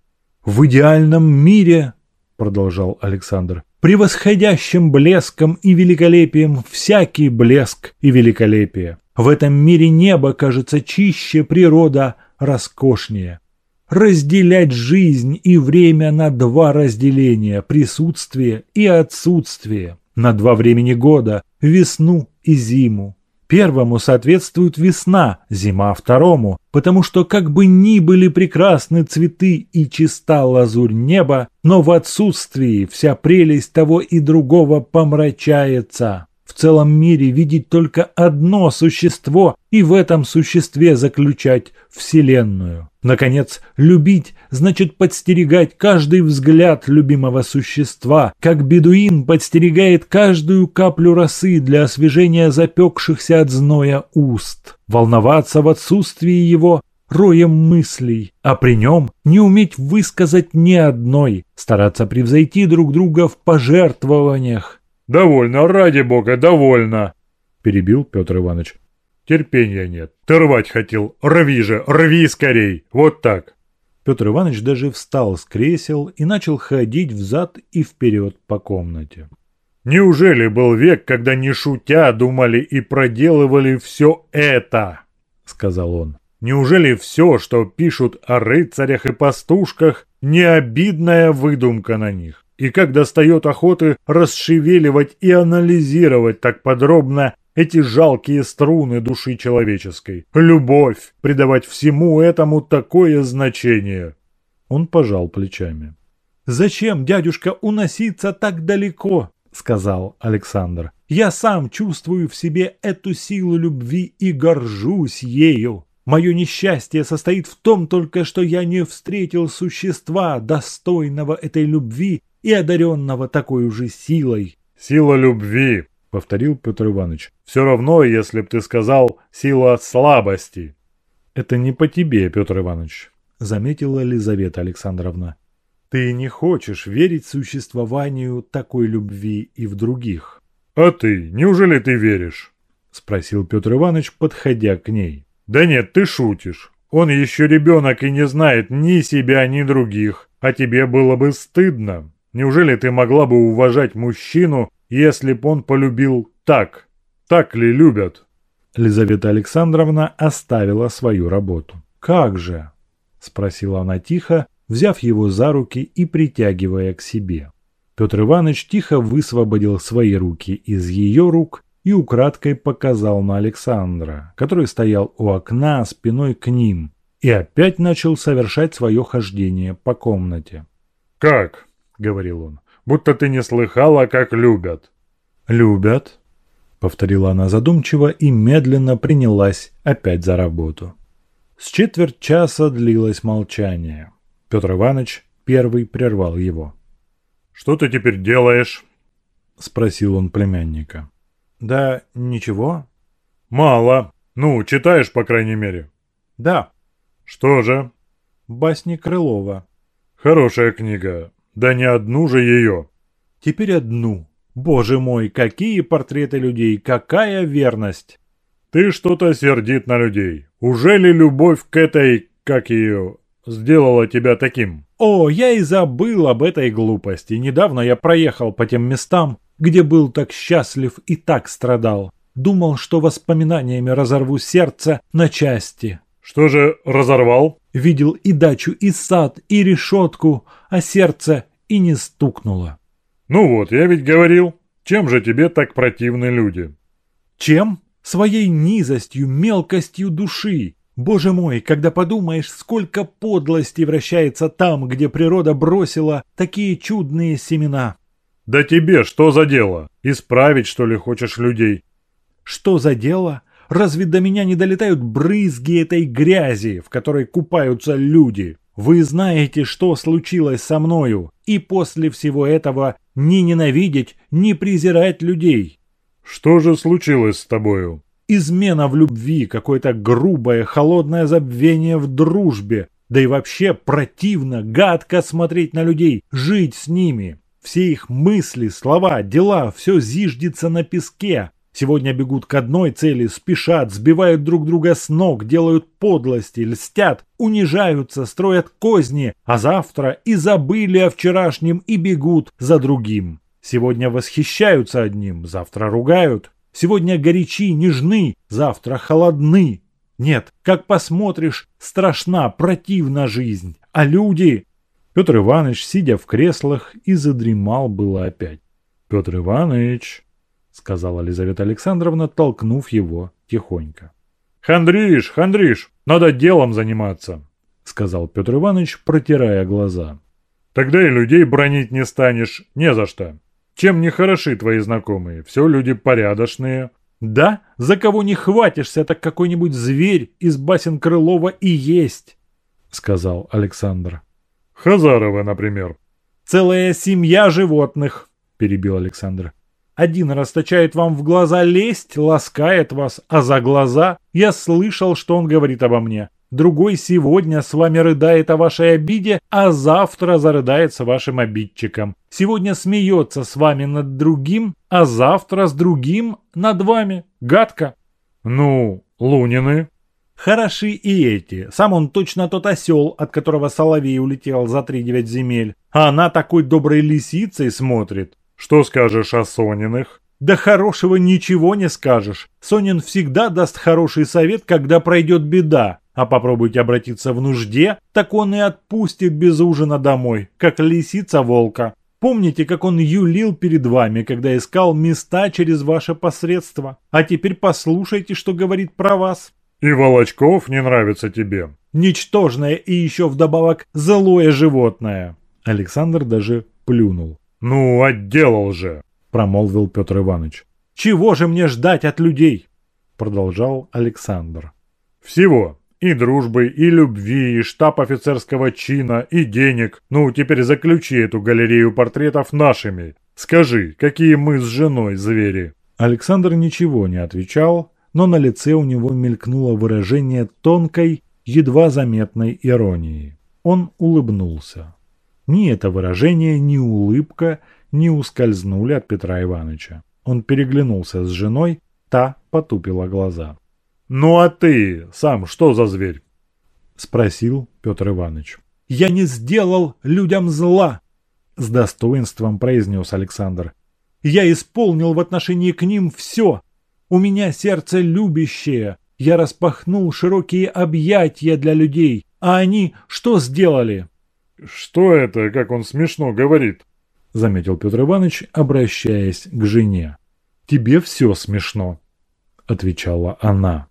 S2: В идеальном мире продолжал Александр, превосходящим блеском и великолепием всякий блеск и великолепие. В этом мире небо кажется чище, природа роскошнее. Разделять жизнь и время на два разделения – присутствие и отсутствие, на два времени года – весну и зиму, Первому соответствует весна, зима второму, потому что как бы ни были прекрасны цветы и чиста лазурь неба, но в отсутствии вся прелесть того и другого помрачается в целом мире видеть только одно существо и в этом существе заключать Вселенную. Наконец, любить значит подстерегать каждый взгляд любимого существа, как бедуин подстерегает каждую каплю росы для освежения запекшихся от зноя уст. Волноваться в отсутствии его роем мыслей, а при нем не уметь высказать ни одной, стараться превзойти друг друга в пожертвованиях,
S1: «Довольно, ради бога, довольно!» – перебил Петр Иванович. «Терпения нет. Ты рвать хотел. Рви же, рви скорей! Вот так!»
S2: Петр Иванович даже встал с кресел и начал ходить взад и вперед по комнате.
S1: «Неужели был век, когда не шутя думали и проделывали все это?» – сказал он. «Неужели все, что пишут о рыцарях и пастушках, не обидная выдумка на них? И как достает охоты расшевеливать и анализировать так подробно эти жалкие струны души человеческой. Любовь, придавать всему этому такое значение.
S2: Он пожал плечами. «Зачем, дядюшка, уноситься так далеко?» — сказал Александр. «Я сам чувствую в себе эту силу любви и горжусь ею. Мое несчастье состоит в том только, что я не встретил существа, достойного этой любви и одаренного такой же силой.
S1: «Сила любви», — повторил Петр Иванович. «Все равно, если б ты сказал «сила слабости».
S2: «Это не по тебе, Петр Иванович», — заметила Елизавета Александровна. «Ты не хочешь верить существованию такой любви и в других».
S1: «А ты? Неужели ты веришь?»
S2: — спросил Петр Иванович, подходя к ней.
S1: «Да нет, ты шутишь. Он еще ребенок и не знает ни себя, ни других, а тебе было бы стыдно. Неужели ты могла бы уважать мужчину, если б он полюбил так? Так ли любят?»
S2: Лизавета Александровна оставила свою работу. «Как же?» – спросила она тихо, взяв его за руки и притягивая к себе. Петр Иванович тихо высвободил свои руки из ее рук и украдкой показал на Александра, который стоял у окна спиной к ним, и опять начал совершать свое хождение по комнате.
S1: «Как?» — говорил он. «Будто ты не слыхала, как любят».
S2: «Любят?» — повторила она задумчиво и медленно принялась опять за работу. С четверть часа длилось молчание. Петр Иванович первый прервал его.
S1: «Что ты теперь делаешь?»
S2: — спросил он племянника.
S1: «Да ничего». «Мало. Ну, читаешь, по крайней мере».
S2: «Да».
S1: «Что же?»
S2: «Басни Крылова».
S1: «Хорошая книга. Да не одну же ее».
S2: «Теперь одну. Боже мой, какие портреты людей, какая верность!»
S1: «Ты что-то сердит на людей. Уже ли любовь к этой, как ее, сделала тебя таким?»
S2: «О, я и забыл об этой глупости. Недавно я проехал по тем местам, где был так счастлив и так страдал. Думал, что воспоминаниями разорву сердце на части.
S1: Что же разорвал?
S2: Видел и дачу, и сад, и решетку, а сердце и не стукнуло.
S1: Ну вот, я ведь говорил, чем же тебе так противны люди?
S2: Чем? Своей низостью, мелкостью души. Боже мой, когда подумаешь, сколько подлости вращается там, где природа бросила такие чудные семена.
S1: «Да тебе что за дело? Исправить, что ли, хочешь людей?»
S2: «Что за дело? Разве до меня не долетают брызги этой грязи, в которой купаются люди? Вы знаете, что случилось со мною, и после всего этого не ненавидеть, не презирать людей».
S1: «Что же случилось с тобою?»
S2: «Измена в любви, какое-то грубое, холодное забвение в дружбе, да и вообще противно, гадко смотреть на людей, жить с ними. Все их мысли, слова, дела, все зиждется на песке. Сегодня бегут к одной цели, спешат, сбивают друг друга с ног, делают подлости, льстят, унижаются, строят козни, а завтра и забыли о вчерашнем и бегут за другим. Сегодня восхищаются одним, завтра ругают. Сегодня горячи, нежны, завтра холодны. Нет, как посмотришь, страшна, противна жизнь. А люди Петр Иванович, сидя в креслах, и задремал было опять. «Петр Иванович», — сказала Елизавета Александровна, толкнув его тихонько.
S1: «Хандриш, хандриш, надо делом заниматься», — сказал
S2: Петр Иванович, протирая глаза.
S1: «Тогда и людей бронить не станешь, не за что. Чем не хороши твои знакомые, все люди порядочные».
S2: «Да, за кого не хватишься, так какой-нибудь зверь из басен Крылова и есть», — сказал Александр.
S1: Хазарова, например.
S2: Целая семья животных, перебил Александр. Один расточает вам в глаза лесть, ласкает вас, а за глаза я слышал, что он говорит обо мне. Другой сегодня с вами рыдает о вашей обиде, а завтра зарыдается вашим обидчиком. Сегодня смеется с вами над другим, а завтра с другим над вами. Гадко.
S1: Ну, Лунины,
S2: Хороши и эти. Сам он точно тот осел, от которого Соловей улетел за три девять земель. А она такой доброй лисицей смотрит.
S1: Что скажешь о Сониных?
S2: Да хорошего ничего не скажешь. Сонин всегда даст хороший совет, когда пройдет беда. А попробуйте обратиться в нужде, так он и отпустит без ужина домой, как лисица волка. Помните, как он юлил перед вами, когда искал места через ваше посредство? А теперь послушайте, что говорит про вас.
S1: «И Волочков не нравится тебе?»
S2: «Ничтожное и еще вдобавок злое животное!» Александр даже плюнул.
S1: «Ну, отделал же!»
S2: – промолвил Петр Иванович. «Чего же мне ждать от людей?» – продолжал Александр.
S1: «Всего. И дружбы, и любви, и штаб офицерского чина, и денег. Ну, теперь заключи эту галерею портретов нашими. Скажи, какие мы с женой звери?»
S2: Александр ничего не отвечал, но на лице у него мелькнуло выражение тонкой, едва заметной иронии. Он улыбнулся. Ни это выражение, ни улыбка не ускользнули от Петра Ивановича. Он переглянулся с женой, та потупила глаза.
S1: «Ну а ты сам что за зверь?»
S2: Спросил Петр Иванович. «Я не сделал людям зла!» С достоинством произнес Александр. «Я исполнил в отношении к ним все. У меня сердце любящее. Я распахнул широкие объятия для людей. А они что сделали?»
S1: «Что это, как он смешно говорит?» Заметил Петр Иванович, обращаясь к жене. «Тебе все смешно», — отвечала она.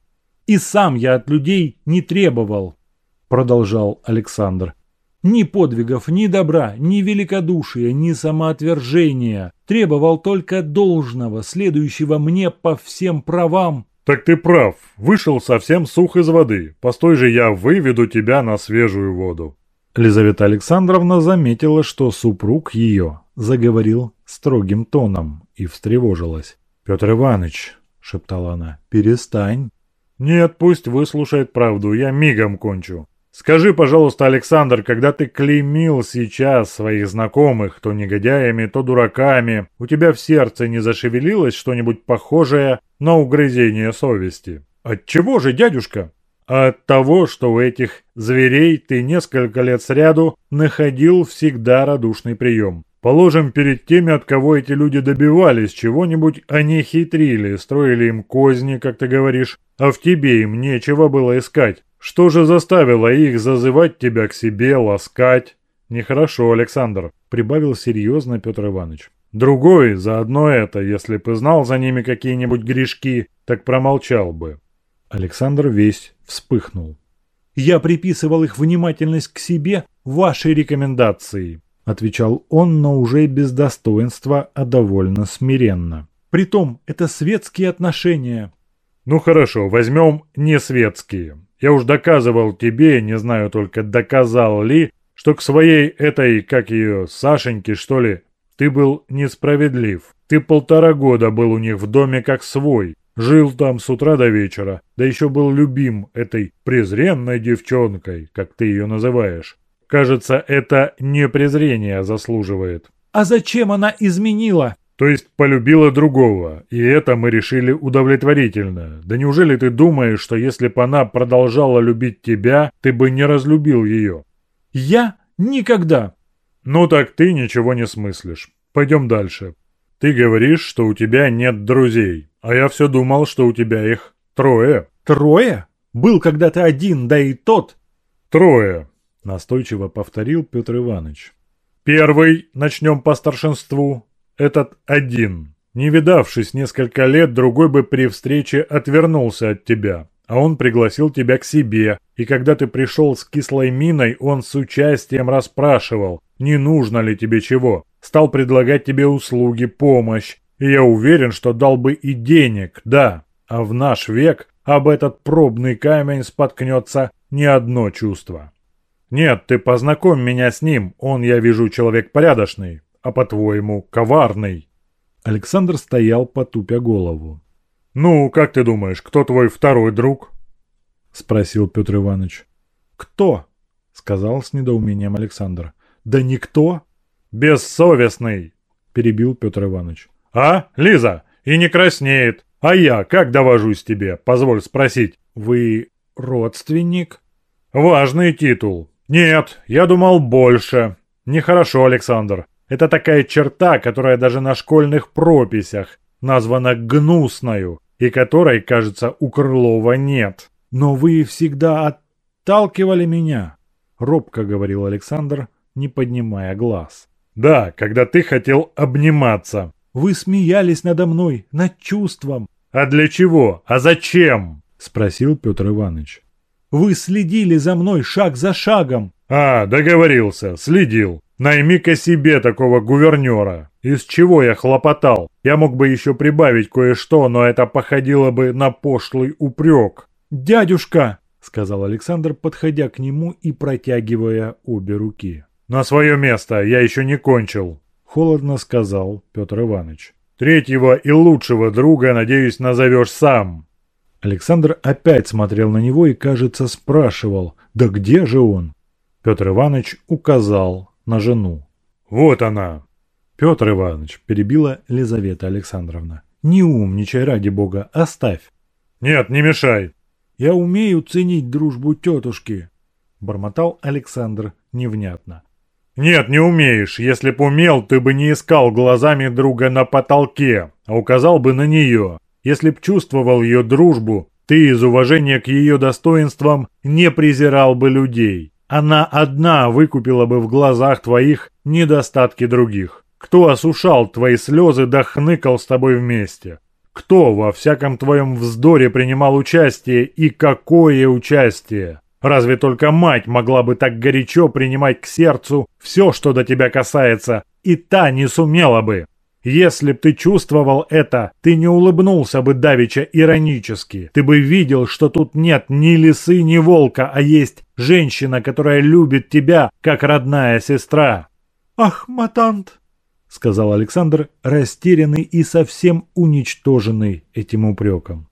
S2: «И сам я от людей не требовал», — продолжал Александр. «Ни подвигов, ни добра, ни великодушия, ни самоотвержения. Требовал только должного, следующего мне по всем правам».
S1: «Так ты прав. Вышел совсем сух из воды. Постой же я выведу тебя на свежую воду».
S2: Лизавета Александровна заметила, что супруг ее заговорил строгим тоном и встревожилась.
S1: «Петр Иванович», — шептала она, — «перестань». «Нет, пусть выслушает правду, я мигом кончу. Скажи, пожалуйста, Александр, когда ты клеймил сейчас своих знакомых то негодяями, то дураками, у тебя в сердце не зашевелилось что-нибудь похожее на угрызение совести? От чего же, дядюшка? От того, что у этих зверей ты несколько лет сряду находил всегда радушный прием. Положим, перед теми, от кого эти люди добивались чего-нибудь, они хитрили, строили им козни, как ты говоришь, а в тебе им нечего было искать. Что же заставило их зазывать тебя к себе, ласкать? Нехорошо, Александр, прибавил серьезно Петр Иванович. Другой, заодно это, если бы знал за ними какие-нибудь грешки, так промолчал бы.
S2: Александр весь вспыхнул. Я приписывал их внимательность к себе вашей рекомендации отвечал он, но уже без достоинства, а довольно смиренно. Притом, это светские отношения.
S1: Ну хорошо, возьмем не светские. Я уж доказывал тебе, не знаю только доказал ли, что к своей этой, как ее, Сашеньке, что ли, ты был несправедлив. Ты полтора года был у них в доме как свой, жил там с утра до вечера, да еще был любим этой презренной девчонкой, как ты ее называешь. Кажется, это не презрение заслуживает.
S2: А зачем она изменила?
S1: То есть полюбила другого, и это мы решили удовлетворительно. Да неужели ты думаешь, что если бы она продолжала любить тебя, ты бы не разлюбил ее?
S2: Я? Никогда.
S1: Ну так ты ничего не смыслишь. Пойдем дальше. Ты говоришь, что у тебя нет друзей, а я все думал, что у тебя их трое.
S2: Трое? Был когда-то один, да и тот.
S1: Трое. Настойчиво повторил Петр Иванович. Первый, начнем по старшинству, этот один. Не видавшись несколько лет, другой бы при встрече отвернулся от тебя, а он пригласил тебя к себе, и когда ты пришел с кислой миной, он с участием расспрашивал, не нужно ли тебе чего, стал предлагать тебе услуги, помощь, и я уверен, что дал бы и денег, да, а в наш век об этот пробный камень споткнется не одно чувство. «Нет, ты познакомь меня с ним, он, я вижу, человек порядочный, а по-твоему, коварный».
S2: Александр стоял, потупя голову.
S1: «Ну, как ты думаешь, кто твой второй друг?»
S2: — спросил Петр Иванович. «Кто?» — сказал с недоумением Александр. «Да никто!»
S1: «Бессовестный!» — перебил Петр Иванович. «А, Лиза, и не краснеет. А я как довожусь тебе, позволь спросить?»
S2: «Вы родственник?»
S1: «Важный титул. «Нет, я думал больше. Нехорошо, Александр. Это такая черта, которая даже на школьных прописях названа гнусною, и которой, кажется, у Крылова нет.
S2: Но вы всегда отталкивали меня», — робко говорил Александр, не поднимая глаз.
S1: «Да, когда ты хотел обниматься».
S2: «Вы смеялись надо мной, над чувством».
S1: «А для чего? А зачем?»
S2: — спросил Петр Иванович. Вы следили за мной шаг за шагом.
S1: А, договорился, следил. Найми-ка себе такого гувернера. Из чего я хлопотал? Я мог бы еще прибавить кое-что, но это походило бы на пошлый упрек.
S2: «Дядюшка!» — сказал Александр, подходя к нему и протягивая обе руки.
S1: «На свое место, я еще не кончил», —
S2: холодно сказал Петр Иванович.
S1: «Третьего и лучшего друга, надеюсь, назовешь сам.
S2: Александр опять смотрел на него и, кажется, спрашивал, да где же он? Петр Иванович указал на жену.
S1: «Вот она!»
S2: «Петр Иванович», – перебила Лизавета Александровна. «Не умничай, ради бога, оставь».
S1: «Нет, не мешай».
S2: «Я умею ценить дружбу тетушки». – бормотал Александр невнятно.
S1: «Нет, не умеешь. Если б умел, ты бы не искал глазами друга на потолке, а указал бы на нее. Если б чувствовал ее дружбу, ты из уважения к ее достоинствам не презирал бы людей. Она одна выкупила бы в глазах твоих недостатки других. Кто осушал твои слезы да хныкал с тобой вместе? Кто во всяком твоем вздоре принимал участие и какое участие? Разве только мать могла бы так горячо принимать к сердцу все, что до тебя касается, и та не сумела бы. Если б ты чувствовал это, ты не улыбнулся бы давеча иронически. Ты бы видел, что тут нет ни лисы, ни волка, а есть женщина, которая любит тебя, как родная сестра.
S2: «Ах, матант!» — сказал Александр, растерянный и совсем уничтоженный этим упреком.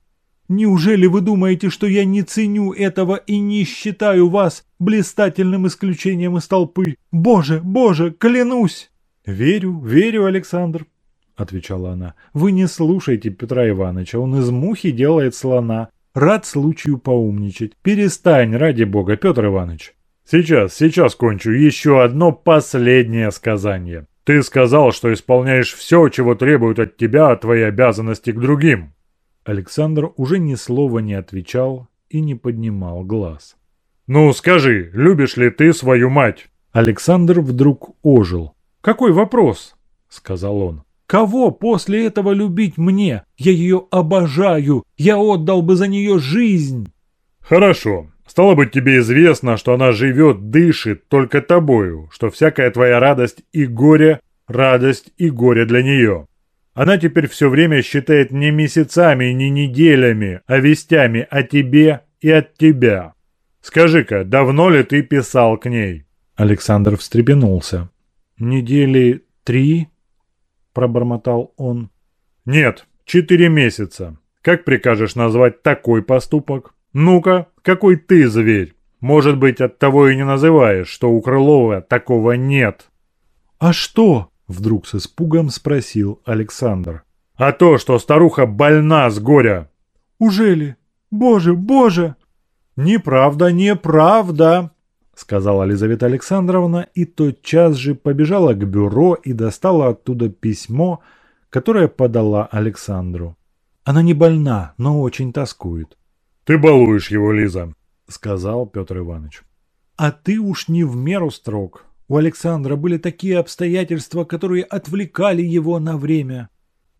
S2: Неужели вы думаете, что я не ценю этого и не считаю вас блистательным исключением из толпы? Боже, боже, клянусь!» «Верю, верю, Александр», — отвечала она. «Вы не слушайте Петра Ивановича, он из мухи делает слона. Рад случаю поумничать. Перестань, ради бога, Петр Иванович».
S1: «Сейчас, сейчас кончу. Еще одно последнее сказание. Ты сказал, что исполняешь все, чего требуют от тебя, твои обязанности к другим».
S2: Александр уже ни слова не отвечал и не поднимал глаз.
S1: «Ну, скажи, любишь ли ты свою мать?»
S2: Александр вдруг ожил. «Какой вопрос?» — сказал он. «Кого после этого любить мне? Я ее обожаю! Я отдал бы за нее жизнь!»
S1: «Хорошо. Стало быть, тебе известно, что она живет, дышит только тобою, что всякая твоя радость и горе – радость и горе для нее. Она теперь все время считает не месяцами, не неделями, а вестями о тебе и от тебя. Скажи-ка, давно ли ты писал к ней?»
S2: Александр встрепенулся. «Недели три?» – пробормотал он.
S1: «Нет, четыре месяца. Как прикажешь назвать такой поступок? Ну-ка, какой ты зверь? Может быть, от того и не называешь, что у Крылова такого нет».
S2: «А что?» Вдруг с испугом спросил Александр.
S1: «А то, что старуха больна с горя!»
S2: «Ужели? Боже, боже!» «Неправда, неправда!» Сказала Елизавета Александровна и тотчас же побежала к бюро и достала оттуда письмо, которое подала Александру. Она не больна, но очень тоскует.
S1: «Ты балуешь его, Лиза», —
S2: сказал Петр Иванович. «А ты уж не в меру строг. У Александра были такие обстоятельства, которые отвлекали его на время.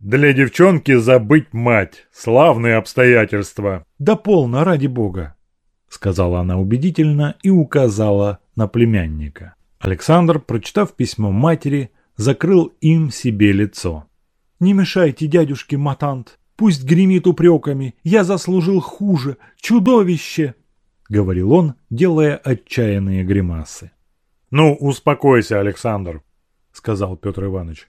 S1: «Для девчонки забыть мать. Славные обстоятельства».
S2: «Да полно, ради бога», — сказала она убедительно и указала на племянника. Александр, прочитав письмо матери, закрыл им себе лицо. «Не мешайте дядюшке Матант. Пусть гремит упреками. Я заслужил хуже. Чудовище!» — говорил он, делая отчаянные гримасы.
S1: «Ну, успокойся, Александр», — сказал Петр Иванович.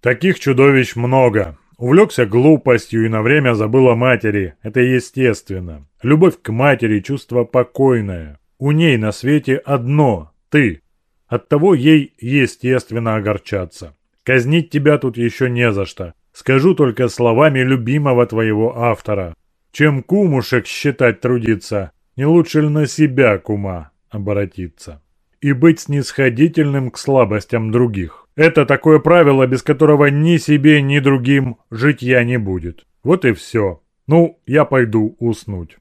S1: «Таких чудовищ много. Увлекся глупостью и на время забыл о матери. Это естественно. Любовь к матери – чувство покойное. У ней на свете одно – ты. Оттого ей естественно огорчаться. Казнить тебя тут еще не за что. Скажу только словами любимого твоего автора. Чем кумушек считать трудиться, не лучше ли на себя, кума, оборотиться?» И быть снисходительным к слабостям других. Это такое правило, без которого ни себе, ни другим житья не будет. Вот и все. Ну, я пойду уснуть.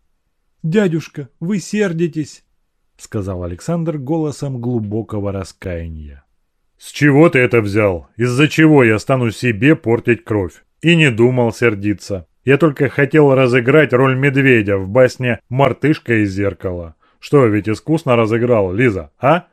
S2: «Дядюшка, вы сердитесь», — сказал Александр голосом глубокого раскаяния.
S1: «С чего ты это взял? Из-за чего я стану себе портить кровь?» И не думал сердиться. Я только хотел разыграть роль медведя в басне «Мартышка из зеркала». Что, ведь искусно разыграл, Лиза, а?»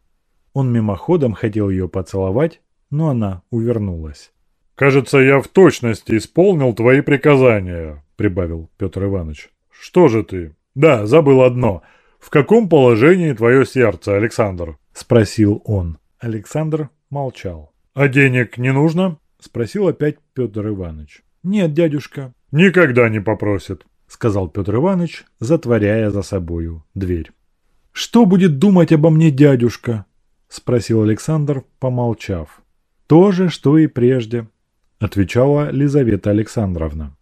S2: Он мимоходом хотел ее поцеловать, но она увернулась.
S1: «Кажется, я в точности исполнил твои приказания», — прибавил Петр Иванович. «Что же ты? Да, забыл одно. В каком положении твое сердце, Александр?»
S2: — спросил он. Александр молчал.
S1: «А денег не нужно?»
S2: — спросил опять Петр Иванович. «Нет, дядюшка».
S1: «Никогда не попросит», —
S2: сказал Петр Иванович, затворяя за собою дверь. «Что будет думать обо мне дядюшка?» – спросил Александр, помолчав. «То же, что и прежде», – отвечала Лизавета Александровна.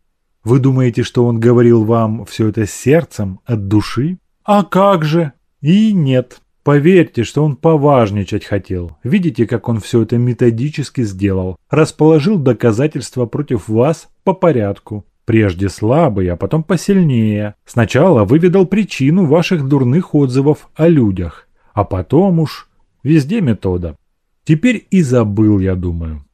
S2: «Вы думаете, что он говорил вам все это сердцем, от души?» «А как же?» «И нет»,
S1: Поверьте, что он поважничать хотел. Видите, как он все это методически сделал. Расположил доказательства против вас по порядку. Прежде слабый, а потом посильнее. Сначала выведал причину ваших дурных отзывов о людях. А потом уж везде метода. Теперь и забыл, я думаю.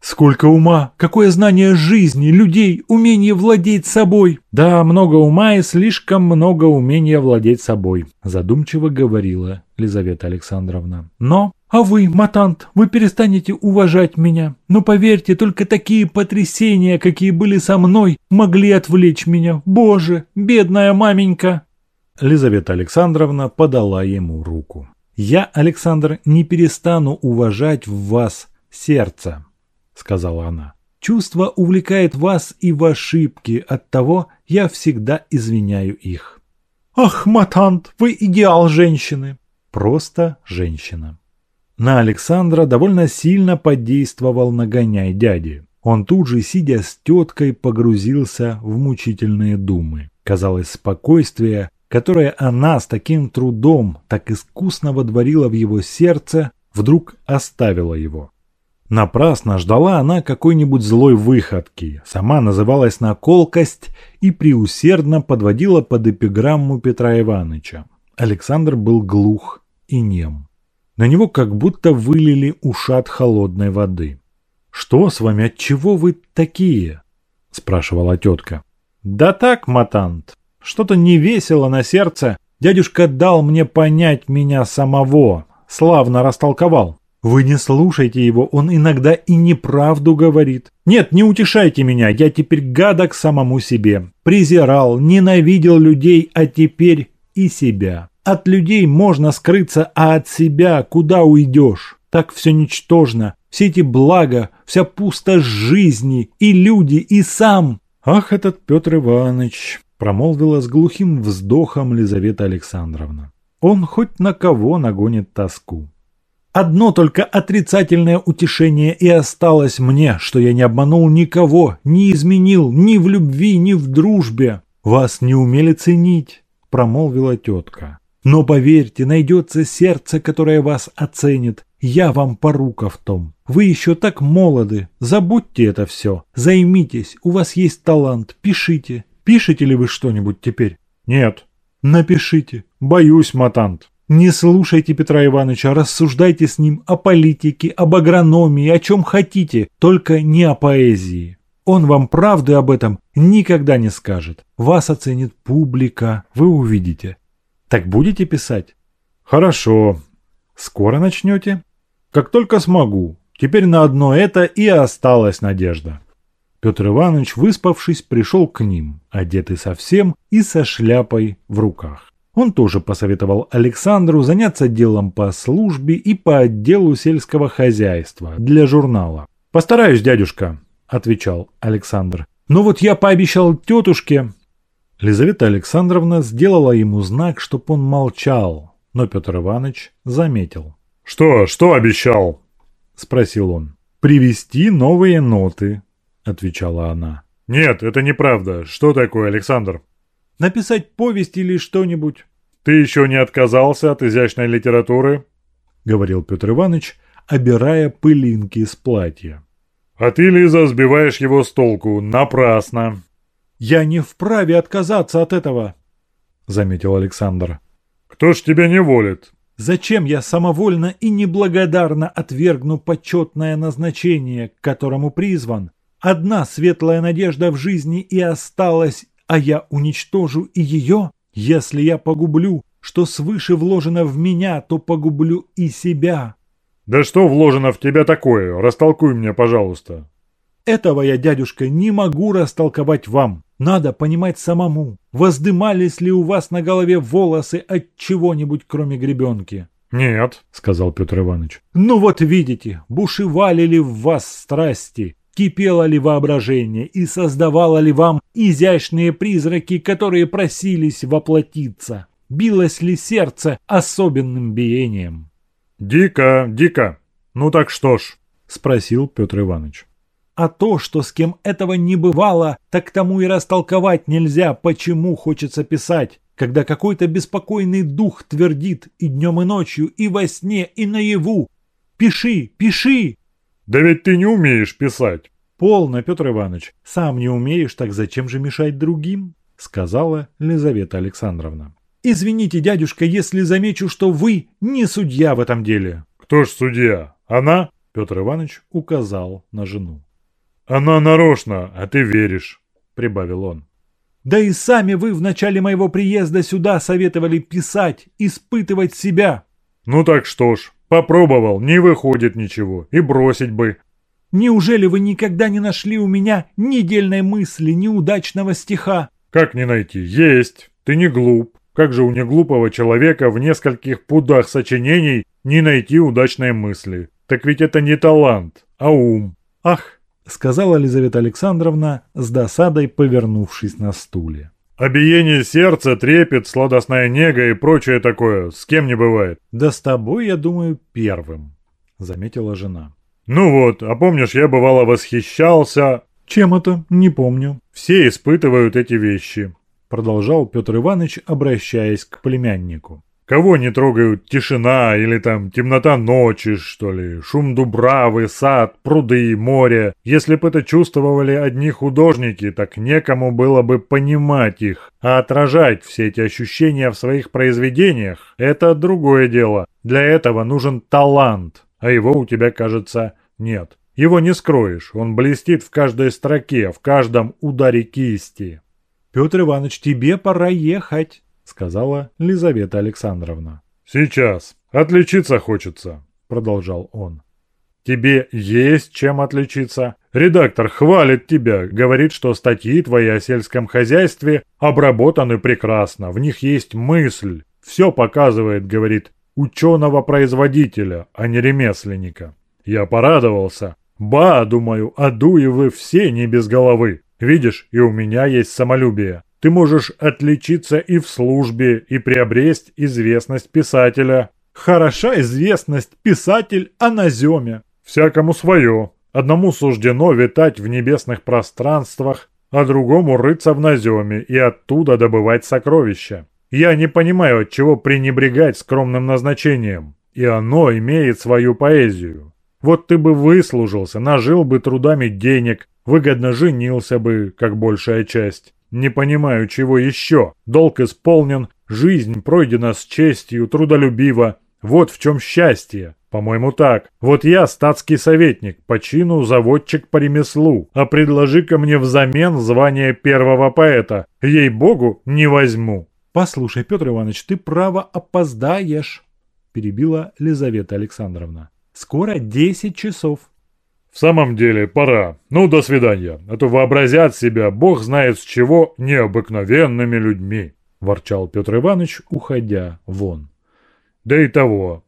S1: Сколько ума, какое знание жизни, людей, умение владеть собой. Да, много ума и слишком много умения владеть собой, задумчиво говорила Лизавета Александровна. Но, а вы, матант, вы перестанете уважать меня. Но поверьте, только такие потрясения, какие были со мной, могли отвлечь меня. Боже, бедная маменька. Лизавета Александровна подала ему руку. Я, Александр, не перестану уважать в вас сердце. — сказала она. «Чувство увлекает вас и в ошибки, оттого я всегда извиняю их». «Ах, матант, вы идеал женщины!» «Просто женщина». На Александра довольно сильно подействовал нагоняй дяди. Он тут же, сидя с теткой, погрузился в мучительные думы. Казалось, спокойствие, которое она с таким трудом так искусно водворила в его сердце, вдруг оставило его. Напрасно ждала она какой-нибудь злой выходки, сама называлась на колкость и преусердно подводила под эпиграмму Петра Ивановича. Александр был глух и нем. На него как будто вылили ушат холодной воды. «Что с вами, отчего вы такие?» – спрашивала тетка. «Да так, матант, что-то невесело на сердце. Дядюшка дал мне понять меня самого, славно растолковал. Вы не слушайте его, он иногда и неправду говорит. Нет, не утешайте меня, я теперь гадок самому себе. Презирал, ненавидел людей, а теперь и себя. От людей можно скрыться, а от себя куда уйдешь? Так все ничтожно. Все эти блага, вся пустошь жизни, и люди, и сам. Ах, этот Петр Иванович, промолвила с глухим вздохом Лизавета Александровна. Он хоть на кого нагонит тоску. Одно только отрицательное утешение и осталось мне, что я не обманул никого, не изменил ни в любви, ни в дружбе. Вас не умели ценить, промолвила тетка. Но поверьте, найдется сердце, которое вас оценит. Я вам порука в том. Вы еще так молоды. Забудьте это все. Займитесь. У вас есть талант. Пишите. Пишете ли вы что-нибудь теперь? Нет. Напишите. Боюсь, матант. Не слушайте Петра Ивановича, рассуждайте с ним о политике, об агрономии, о чем хотите, только не о поэзии. Он вам правды об этом никогда не скажет. Вас оценит публика, вы увидите. Так будете писать? Хорошо. Скоро начнете? Как только смогу. Теперь на одно это и осталась надежда. Петр Иванович, выспавшись, пришел к ним, одетый совсем и со шляпой в руках. Он тоже посоветовал Александру заняться делом по службе и по отделу сельского хозяйства для журнала. «Постараюсь, дядюшка», – отвечал Александр. «Но вот я пообещал тетушке...» Лизавета Александровна сделала ему знак, чтоб он молчал, но Петр Иванович заметил.
S2: «Что, что обещал?»
S1: – спросил он. «Привезти новые ноты», – отвечала она.
S2: «Нет, это неправда. Что такое, Александр?»
S1: Написать повесть или что-нибудь.
S2: Ты еще не отказался от изящной литературы?
S1: Говорил Петр Иванович, обирая пылинки с платья.
S2: А ты, Лиза, сбиваешь его с толку. Напрасно.
S1: Я не вправе отказаться от этого, заметил Александр.
S2: Кто ж тебя не волит?
S1: Зачем я самовольно и неблагодарно отвергну почетное назначение, к которому призван? Одна светлая надежда в жизни и осталась, а я уничтожу и ее, если я погублю, что свыше вложено в меня, то погублю и себя.
S2: Да что вложено в тебя такое? Растолкуй мне, пожалуйста.
S1: Этого я, дядюшка, не могу растолковать вам. Надо понимать самому. Воздымались ли у вас на голове волосы от чего-нибудь, кроме гребенки?
S2: «Нет», — сказал Петр Иванович.
S1: «Ну вот видите, бушевали ли в вас страсти, Кипело ли воображение и создавало ли вам изящные призраки, которые просились воплотиться? Билось ли сердце особенным биением?
S2: «Дико, дико. Ну так что ж?»
S1: – спросил Петр Иванович.
S2: А то, что с кем этого не бывало, так тому и растолковать нельзя, почему хочется писать, когда какой-то беспокойный дух твердит и днем, и ночью, и во сне, и наяву. Пиши, пиши!
S1: Да ведь ты не умеешь писать.
S2: Полно, Петр Иванович, сам не умеешь, так зачем же мешать другим? Сказала Лизавета Александровна. Извините, дядюшка, если замечу, что вы не судья в этом деле.
S1: Кто ж судья? Она?
S2: Петр Иванович указал на жену.
S1: «Она нарочно, а ты веришь», — прибавил он.
S2: «Да и сами вы в начале моего приезда сюда советовали писать, испытывать себя».
S1: «Ну так что ж, попробовал, не выходит ничего, и бросить бы».
S2: «Неужели вы никогда не нашли у меня ни дельной мысли, ни удачного стиха?»
S1: «Как не найти? Есть. Ты не глуп. Как же у неглупого человека в нескольких пудах сочинений не найти удачной мысли? Так ведь это не талант, а ум».
S2: «Ах, — сказала Елизавета Александровна с досадой, повернувшись на стуле.
S1: «Обиение сердца, трепет, сладостная нега и прочее такое. С кем не бывает?»
S2: «Да с тобой, я думаю, первым», — заметила жена.
S1: «Ну вот, а помнишь, я бывало восхищался...»
S2: «Чем это? Не помню».
S1: «Все испытывают эти вещи», —
S2: продолжал Петр Иванович, обращаясь к племяннику.
S1: Кого не трогают тишина или там темнота ночи, что ли, шум дубравы, сад, пруды, море. Если бы это чувствовали одни художники, так некому было бы понимать их. А отражать все эти ощущения в своих произведениях – это другое дело. Для этого нужен талант, а его у тебя, кажется, нет. Его не скроешь, он блестит в каждой строке, в каждом ударе кисти.
S2: «Петр Иванович, тебе пора ехать». — сказала Лизавета Александровна.
S1: «Сейчас. Отличиться хочется», — продолжал он. «Тебе есть чем отличиться. Редактор хвалит тебя, говорит, что статьи твои о сельском хозяйстве обработаны прекрасно, в них есть мысль. Все показывает, говорит, ученого-производителя, а не ремесленника. Я порадовался. Ба, думаю, Адуевы все не без головы. Видишь, и у меня есть самолюбие. Ты можешь отличиться и в службе, и приобрести известность писателя.
S2: Хороша известность писатель о наземе.
S1: Всякому свое. Одному суждено витать в небесных пространствах, а другому рыться в наземе и оттуда добывать сокровища. Я не понимаю, от чего пренебрегать скромным назначением. И оно имеет свою поэзию. Вот ты бы выслужился, нажил бы трудами денег, выгодно женился бы, как большая часть. Не понимаю, чего еще. Долг исполнен, жизнь пройдена с честью, трудолюбиво. Вот в чем счастье. По-моему, так. Вот я статский советник, по чину заводчик по ремеслу, а предложи-ка мне взамен звание первого поэта. Ей-богу, не возьму.
S2: Послушай, Петр Иванович, ты право опоздаешь, перебила Лизавета Александровна. Скоро десять часов.
S1: «В самом деле, пора. Ну, до свидания. А то вообразят себя, бог знает с чего, необыкновенными людьми», – ворчал Петр Иванович, уходя вон. «Да и того.